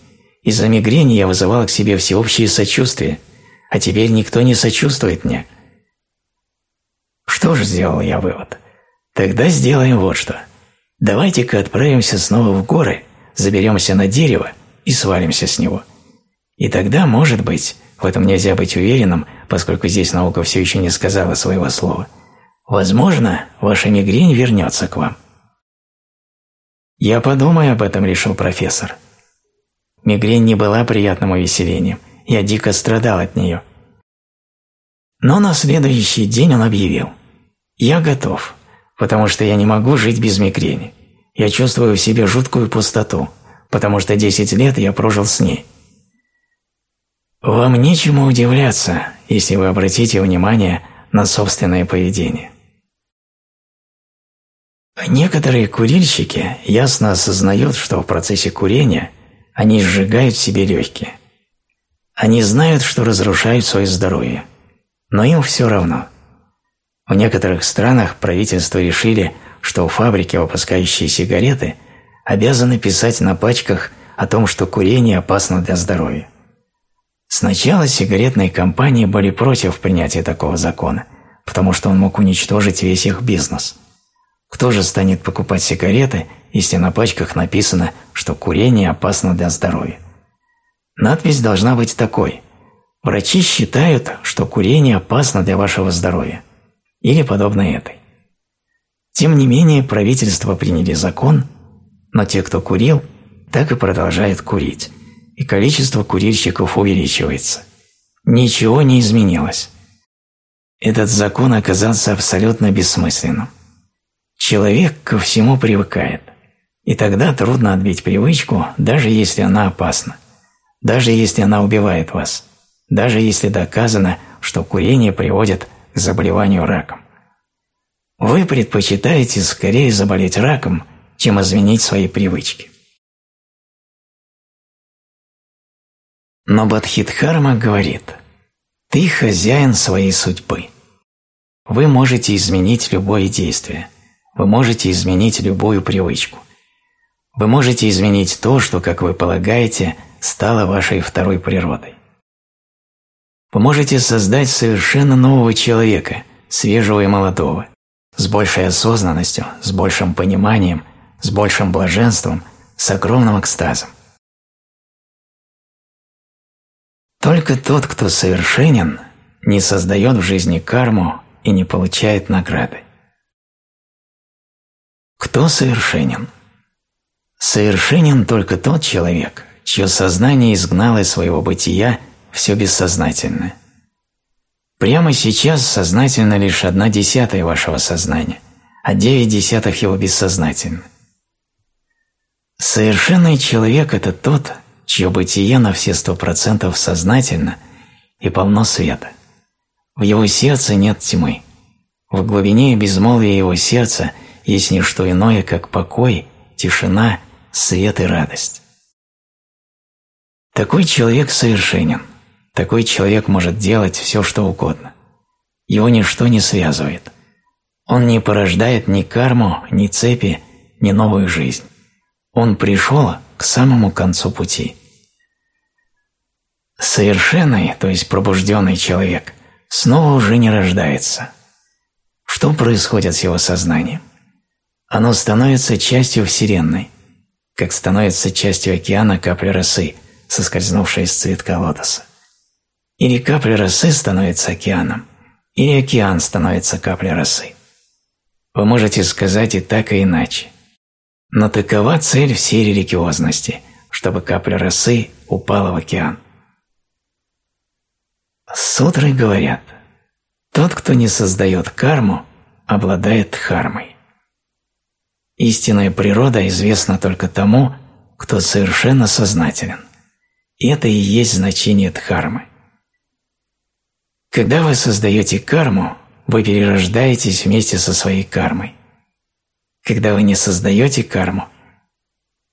Из-за мигрени я вызывал к себе всеобщее сочувствие, а теперь никто не сочувствует мне». Что же сделал я вывод? Тогда сделаем вот что – Давайте-ка отправимся снова в горы, заберемся на дерево и свалимся с него. И тогда, может быть, в этом нельзя быть уверенным, поскольку здесь наука все еще не сказала своего слова, возможно, ваша мигрень вернется к вам. «Я подумаю об этом», – решил профессор. Мигрень не была приятным увеселением, я дико страдал от нее. Но на следующий день он объявил. Я готов, потому что я не могу жить без мигрени. Я чувствую в себе жуткую пустоту, потому что 10 лет я прожил с ней. Вам нечему удивляться, если вы обратите внимание на собственное поведение. Некоторые курильщики ясно осознают, что в процессе курения они сжигают себе легкие. Они знают, что разрушают свое здоровье, но им все равно. В некоторых странах правительства решили, что фабрики, выпускающие сигареты, обязаны писать на пачках о том, что курение опасно для здоровья. Сначала сигаретные компании были против принятия такого закона, потому что он мог уничтожить весь их бизнес. Кто же станет покупать сигареты, если на пачках написано, что курение опасно для здоровья? Надпись должна быть такой. Врачи считают, что курение опасно для вашего здоровья. Или подобной этой. Тем не менее, правительство приняли закон, но те, кто курил, так и продолжают курить, и количество курильщиков увеличивается. Ничего не изменилось. Этот закон оказался абсолютно бессмысленным. Человек ко всему привыкает, и тогда трудно отбить привычку, даже если она опасна даже если она убивает вас, даже если доказано, что курение приводит к заболеванию раком. Вы предпочитаете скорее заболеть раком, чем изменить свои привычки. Но Бадхидхарма говорит, «Ты хозяин своей судьбы. Вы можете изменить любое действие, вы можете изменить любую привычку. Вы можете изменить то, что, как вы полагаете, стало вашей второй природой. Вы можете создать совершенно нового человека, свежего и молодого, с большей осознанностью, с большим пониманием, с большим блаженством, с огромным экстазом. Только тот, кто совершенен, не создает в жизни карму и не получает награды. Кто совершенен? Совершенен только тот человек, чье сознание изгнало из своего бытия все бессознательное. Прямо сейчас сознательно лишь одна десятая вашего сознания, а девять десятых его бессознательно. Совершенный человек – это тот, чье бытие на все сто процентов сознательно и полно света. В его сердце нет тьмы. В глубине безмолвия его сердца есть не что иное, как покой, тишина, свет и радость. Такой человек совершенен. Такой человек может делать все, что угодно. Его ничто не связывает. Он не порождает ни карму, ни цепи, ни новую жизнь. Он пришел к самому концу пути. Совершенный, то есть пробужденный человек, снова уже не рождается. Что происходит с его сознанием? Оно становится частью Вселенной, как становится частью океана капля росы, соскользнувшая из цветка лотоса. Или капля росы становится океаном, или океан становится каплей росы. Вы можете сказать и так, и иначе. Но такова цель всей религиозности, чтобы капля росы упала в океан. Сутры говорят, тот, кто не создает карму, обладает дхармой. Истинная природа известна только тому, кто совершенно сознателен – это и есть значение дхармы. Когда вы создаете карму, вы перерождаетесь вместе со своей кармой. Когда вы не создаете карму,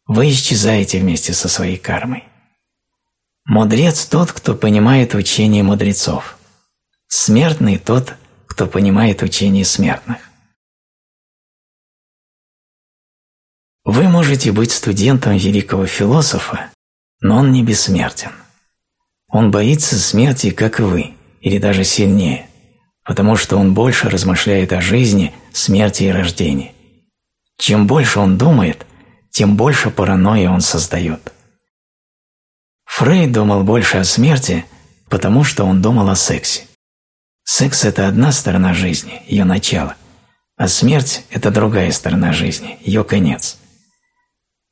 вы исчезаете вместе со своей кармой. Мудрец тот, кто понимает учение мудрецов. Смертный тот, кто понимает учение смертных. Вы можете быть студентом великого философа но он не бессмертен. Он боится смерти, как и вы, или даже сильнее, потому что он больше размышляет о жизни, смерти и рождении. Чем больше он думает, тем больше паранойи он создает. Фрейд думал больше о смерти, потому что он думал о сексе. Секс – это одна сторона жизни, ее начало, а смерть – это другая сторона жизни, ее конец.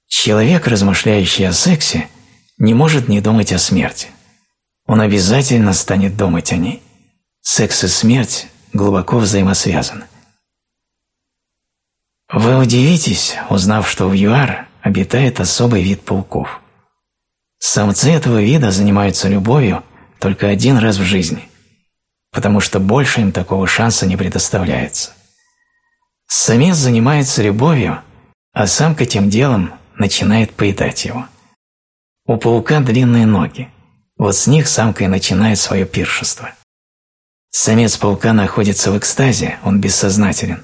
Человек, размышляющий о сексе – не может не думать о смерти. Он обязательно станет думать о ней. Секс и смерть глубоко взаимосвязаны. Вы удивитесь, узнав, что в ЮАР обитает особый вид пауков. Самцы этого вида занимаются любовью только один раз в жизни, потому что больше им такого шанса не предоставляется. Самец занимается любовью, а самка тем делом начинает поедать его. У паука длинные ноги, вот с них самка и начинает свое пиршество. Самец паука находится в экстазе, он бессознателен.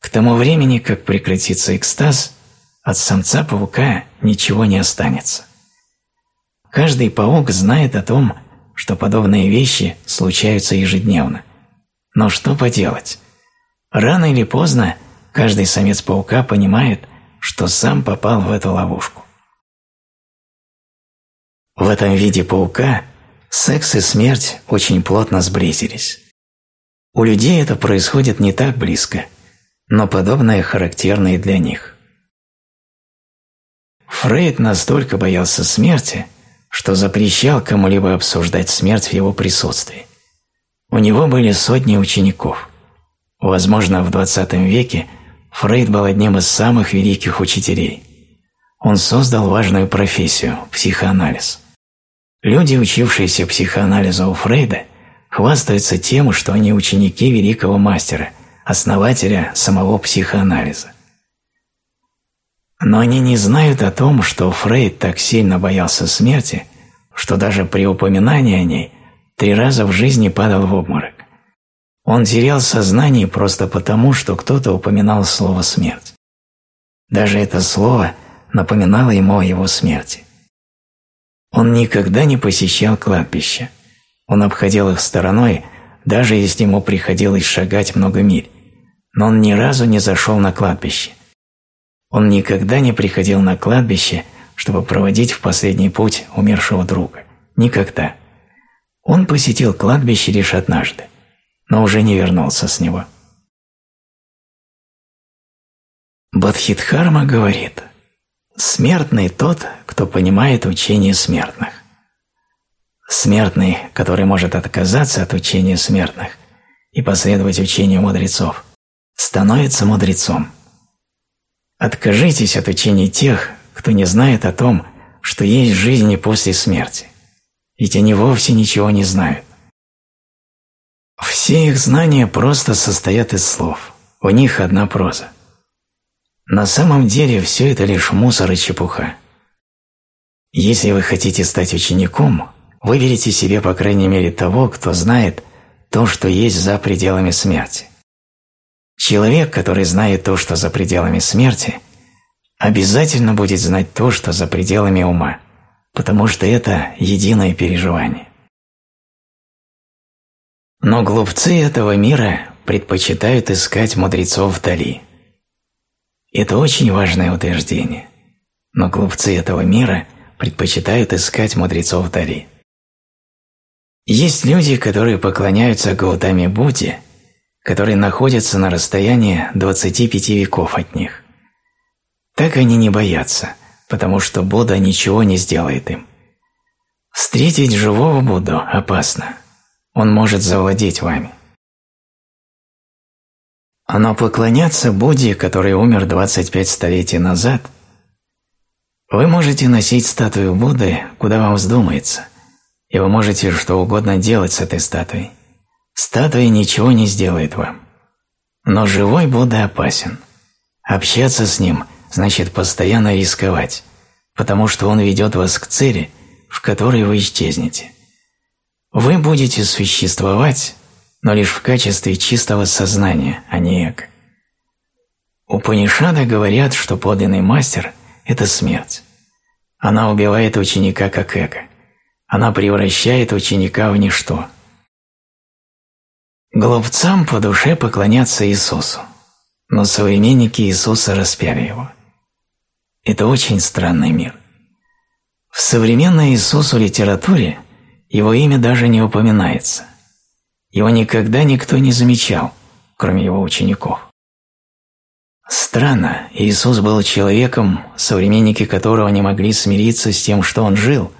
К тому времени, как прекратится экстаз, от самца паука ничего не останется. Каждый паук знает о том, что подобные вещи случаются ежедневно. Но что поделать? Рано или поздно каждый самец паука понимает, что сам попал в эту ловушку. В этом виде паука секс и смерть очень плотно сблизились. У людей это происходит не так близко, но подобное характерно и для них. Фрейд настолько боялся смерти, что запрещал кому-либо обсуждать смерть в его присутствии. У него были сотни учеников. Возможно, в XX веке Фрейд был одним из самых великих учителей. Он создал важную профессию – психоанализ. Люди, учившиеся психоанализу у Фрейда, хвастаются тем, что они ученики великого мастера, основателя самого психоанализа. Но они не знают о том, что Фрейд так сильно боялся смерти, что даже при упоминании о ней три раза в жизни падал в обморок. Он терял сознание просто потому, что кто-то упоминал слово «смерть». Даже это слово напоминало ему о его смерти. Он никогда не посещал кладбища. Он обходил их стороной, даже если ему приходилось шагать много миль. Но он ни разу не зашел на кладбище. Он никогда не приходил на кладбище, чтобы проводить в последний путь умершего друга. Никогда. Он посетил кладбище лишь однажды, но уже не вернулся с него. Бадхидхарма говорит, «Смертный тот, кто понимает учение смертных. Смертный, который может отказаться от учения смертных и последовать учению мудрецов, становится мудрецом. Откажитесь от учений тех, кто не знает о том, что есть жизнь и после смерти, ведь они вовсе ничего не знают. Все их знания просто состоят из слов, у них одна проза. На самом деле все это лишь мусор и чепуха. Если вы хотите стать учеником, выберите себе по крайней мере того, кто знает то, что есть за пределами смерти. Человек, который знает то, что за пределами смерти, обязательно будет знать то, что за пределами ума, потому что это единое переживание. Но глупцы этого мира предпочитают искать мудрецов вдали. Это очень важное утверждение. Но глупцы этого мира – предпочитают искать мудрецов вдали. Есть люди, которые поклоняются Гаутаме Будде, которые находятся на расстоянии 25 веков от них. Так они не боятся, потому что Будда ничего не сделает им. Встретить живого Будду опасно. Он может завладеть вами. Но поклоняться Будде, который умер 25 столетий назад – вы можете носить статую Будды, куда вам вздумается, и вы можете что угодно делать с этой статуей. Статуя ничего не сделает вам. Но живой Будда опасен. Общаться с ним значит постоянно рисковать, потому что он ведет вас к цели, в которой вы исчезнете. Вы будете существовать, но лишь в качестве чистого сознания, а не эго. Упанишады говорят, что подлинный мастер – это смерть. Она убивает ученика как эго. Она превращает ученика в ничто. Глупцам по душе поклоняться Иисусу, но современники Иисуса распяли его. Это очень странный мир. В современной Иисусу литературе его имя даже не упоминается. Его никогда никто не замечал, кроме его учеников. Странно, Иисус был человеком, современники которого не могли смириться с тем, что он жил,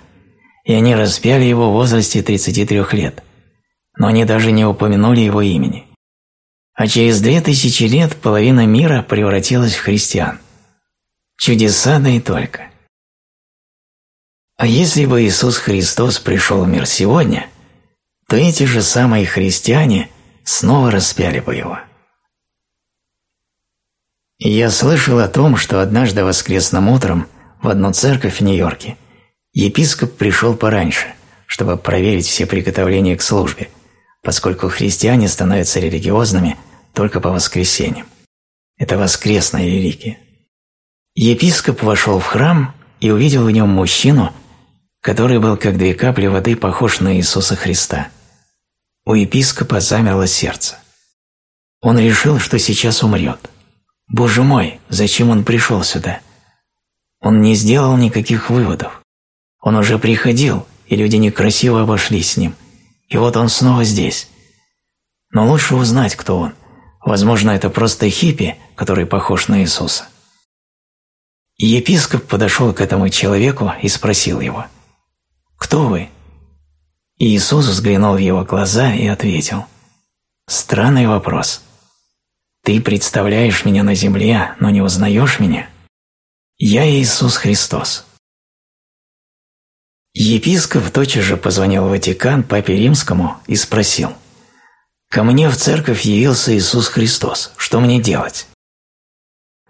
и они распяли его в возрасте 33 лет, но они даже не упомянули его имени. А через две тысячи лет половина мира превратилась в христиан. Чудеса да и только. А если бы Иисус Христос пришел в мир сегодня, то эти же самые христиане снова распяли бы его. И я слышал о том, что однажды воскресным утром в одну церковь в Нью-Йорке епископ пришел пораньше, чтобы проверить все приготовления к службе, поскольку христиане становятся религиозными только по воскресеньям. Это воскресная религия. Епископ вошел в храм и увидел в нем мужчину, который был как две капли воды похож на Иисуса Христа. У епископа замерло сердце. Он решил, что сейчас умрет. Боже мой, зачем он пришел сюда? Он не сделал никаких выводов. Он уже приходил, и люди некрасиво обошлись с ним. И вот он снова здесь. Но лучше узнать, кто он. Возможно, это просто хиппи, который похож на Иисуса. И епископ подошел к этому человеку и спросил его – «Кто вы?» И Иисус взглянул в его глаза и ответил. «Странный вопрос. Ты представляешь меня на земле, но не узнаешь меня? Я Иисус Христос». Епископ тотчас же позвонил в Ватикан Папе Римскому и спросил. «Ко мне в церковь явился Иисус Христос. Что мне делать?»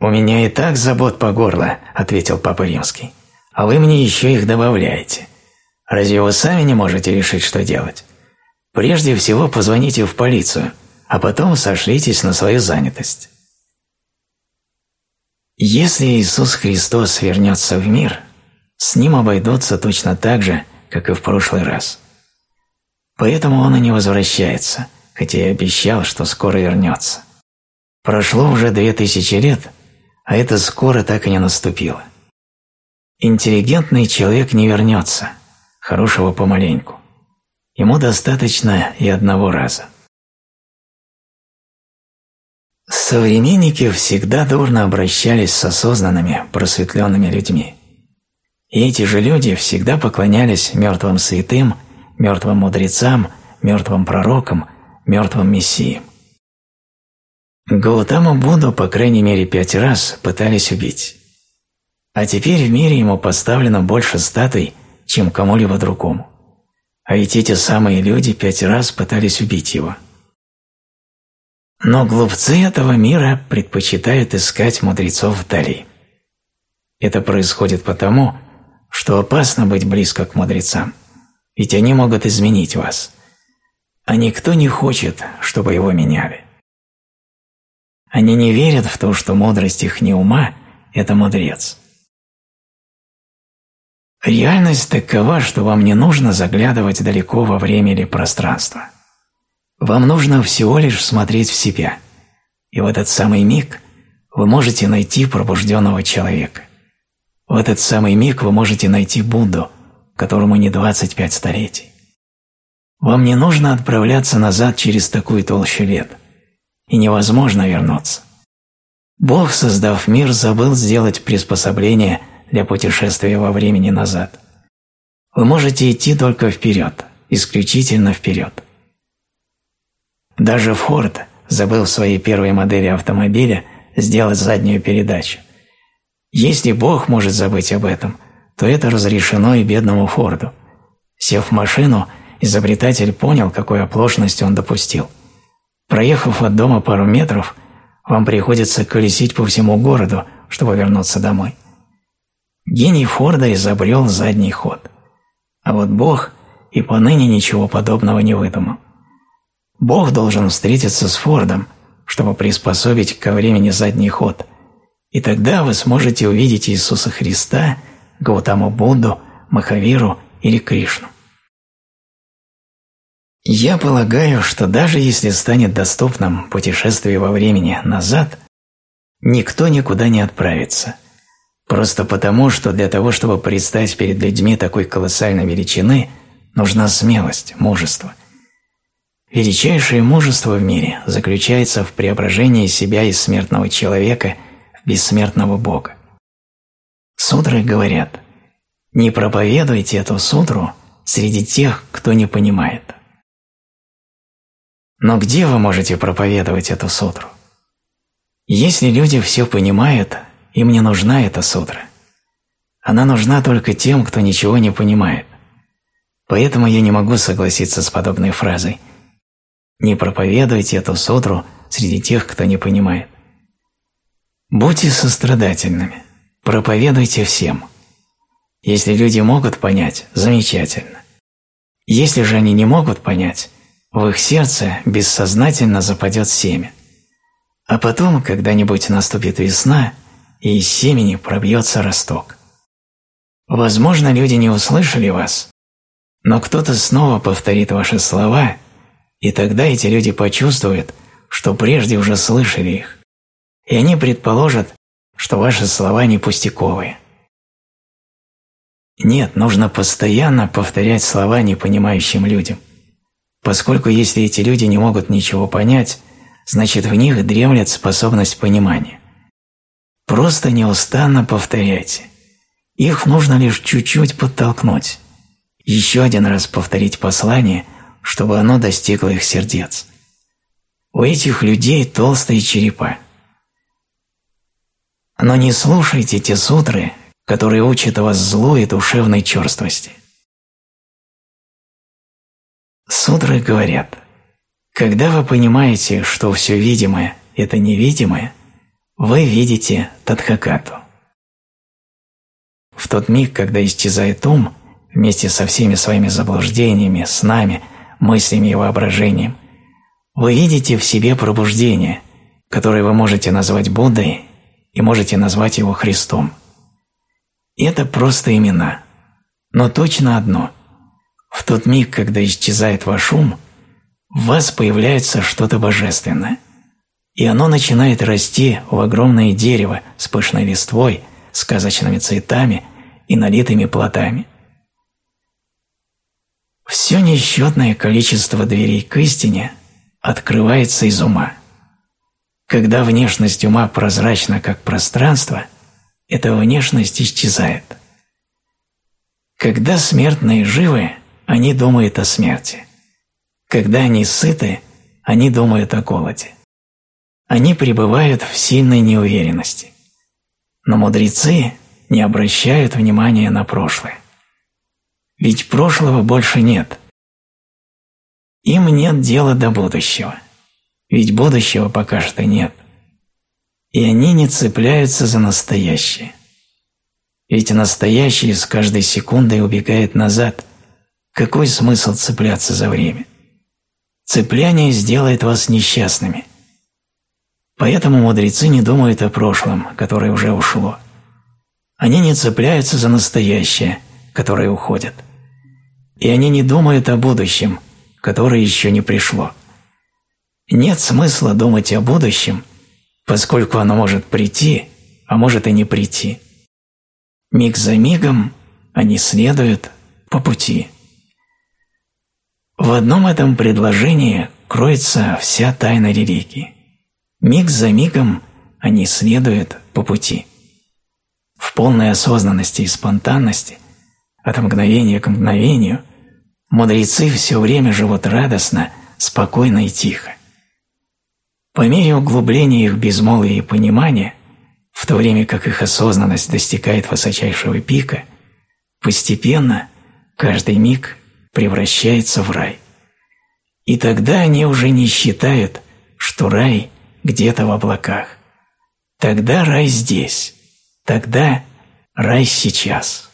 «У меня и так забот по горло», – ответил Папа Римский. «А вы мне еще их добавляете. Разве вы сами не можете решить, что делать? Прежде всего позвоните в полицию, а потом сошлитесь на свою занятость. Если Иисус Христос вернется в мир, с Ним обойдутся точно так же, как и в прошлый раз. Поэтому Он и не возвращается, хотя и обещал, что скоро вернется. Прошло уже две тысячи лет, а это скоро так и не наступило. Интеллигентный человек не вернется, хорошего помаленьку. Ему достаточно и одного раза. Современники всегда дурно обращались с осознанными, просветленными людьми. И эти же люди всегда поклонялись мертвым святым, мертвым мудрецам, мертвым пророкам, мертвым мессиям. Гаутаму Будду по крайней мере пять раз пытались убить. А теперь в мире ему поставлено больше статуй, чем кому-либо другому. А ведь эти самые люди пять раз пытались убить его. Но глупцы этого мира предпочитают искать мудрецов вдали. Это происходит потому, что опасно быть близко к мудрецам, ведь они могут изменить вас. А никто не хочет, чтобы его меняли. Они не верят в то, что мудрость их не ума – это мудрец. Реальность такова, что вам не нужно заглядывать далеко во время или пространство. Вам нужно всего лишь смотреть в себя, и в этот самый миг вы можете найти пробужденного человека. В этот самый миг вы можете найти Будду, которому не 25 столетий. Вам не нужно отправляться назад через такую толщу лет, и невозможно вернуться. Бог, создав мир, забыл сделать приспособление – для путешествия во времени назад. Вы можете идти только вперед, исключительно вперед. Даже Форд забыл в своей первой модели автомобиля сделать заднюю передачу. Если Бог может забыть об этом, то это разрешено и бедному Форду. Сев в машину, изобретатель понял, какой оплошность он допустил. Проехав от дома пару метров, вам приходится колесить по всему городу, чтобы вернуться домой. Гений Форда изобрел задний ход. А вот Бог и поныне ничего подобного не выдумал. Бог должен встретиться с Фордом, чтобы приспособить ко времени задний ход, и тогда вы сможете увидеть Иисуса Христа, Гаутаму Будду, Махавиру или Кришну. Я полагаю, что даже если станет доступным путешествие во времени назад, никто никуда не отправится – Просто потому, что для того, чтобы предстать перед людьми такой колоссальной величины, нужна смелость, мужество. Величайшее мужество в мире заключается в преображении себя из смертного человека бессмертного Бога. Сутры говорят, не проповедуйте эту сутру среди тех, кто не понимает. Но где вы можете проповедовать эту сутру? Если люди все понимают, им не нужна эта сутра. Она нужна только тем, кто ничего не понимает. Поэтому я не могу согласиться с подобной фразой «Не проповедуйте эту сутру среди тех, кто не понимает». Будьте сострадательными, проповедуйте всем. Если люди могут понять, замечательно. Если же они не могут понять, в их сердце бессознательно западет семя. А потом, когда-нибудь наступит весна, и из семени пробьется росток. Возможно, люди не услышали вас, но кто-то снова повторит ваши слова, и тогда эти люди почувствуют, что прежде уже слышали их, и они предположат, что ваши слова не пустяковые. Нет, нужно постоянно повторять слова непонимающим людям, поскольку если эти люди не могут ничего понять, значит в них дремлет способность понимания. Просто неустанно повторяйте. Их нужно лишь чуть-чуть подтолкнуть. Еще один раз повторить послание, чтобы оно достигло их сердец. У этих людей толстые черепа. Но не слушайте те сутры, которые учат вас злу и душевной черствости. Сутры говорят, когда вы понимаете, что все видимое – это невидимое, вы видите Тадхакату. В тот миг, когда исчезает ум, вместе со всеми своими заблуждениями, снами, мыслями и воображением, вы видите в себе пробуждение, которое вы можете назвать Буддой и можете назвать его Христом – это просто имена. Но точно одно. В тот миг, когда исчезает ваш ум, в вас появляется что-то божественное. И оно начинает расти в огромное дерево с пышной листвой, сказочными цветами и налитыми плодами. Все несчетное количество дверей к истине открывается из ума. Когда внешность ума прозрачна, как пространство – эта внешность исчезает. Когда смертные живы, они думают о смерти. Когда они сыты, они думают о голоде. Они пребывают в сильной неуверенности. Но мудрецы не обращают внимания на прошлое. Ведь прошлого больше нет. Им нет дела до будущего. Ведь будущего пока что нет – и они не цепляются за настоящее. Ведь настоящее с каждой секундой убегает назад. Какой смысл цепляться за время? Цепляние сделает вас несчастными. Поэтому мудрецы не думают о прошлом, которое уже ушло. Они не цепляются за настоящее, которое уходит. И они не думают о будущем, которое еще не пришло. Нет смысла думать о будущем – поскольку оно может прийти, а может и не прийти. Миг за мигом они следуют по пути. В одном этом предложении кроется вся тайна религии. Миг за мигом они следуют по пути. В полной осознанности и спонтанности, от мгновения к мгновению, мудрецы все время живут радостно, спокойно и тихо. По мере углубления их безмолвия и понимания, в то время как их осознанность достигает высочайшего пика, постепенно каждый миг превращается в рай. И тогда они уже не считают, что рай где-то в облаках. Тогда рай здесь, тогда рай сейчас.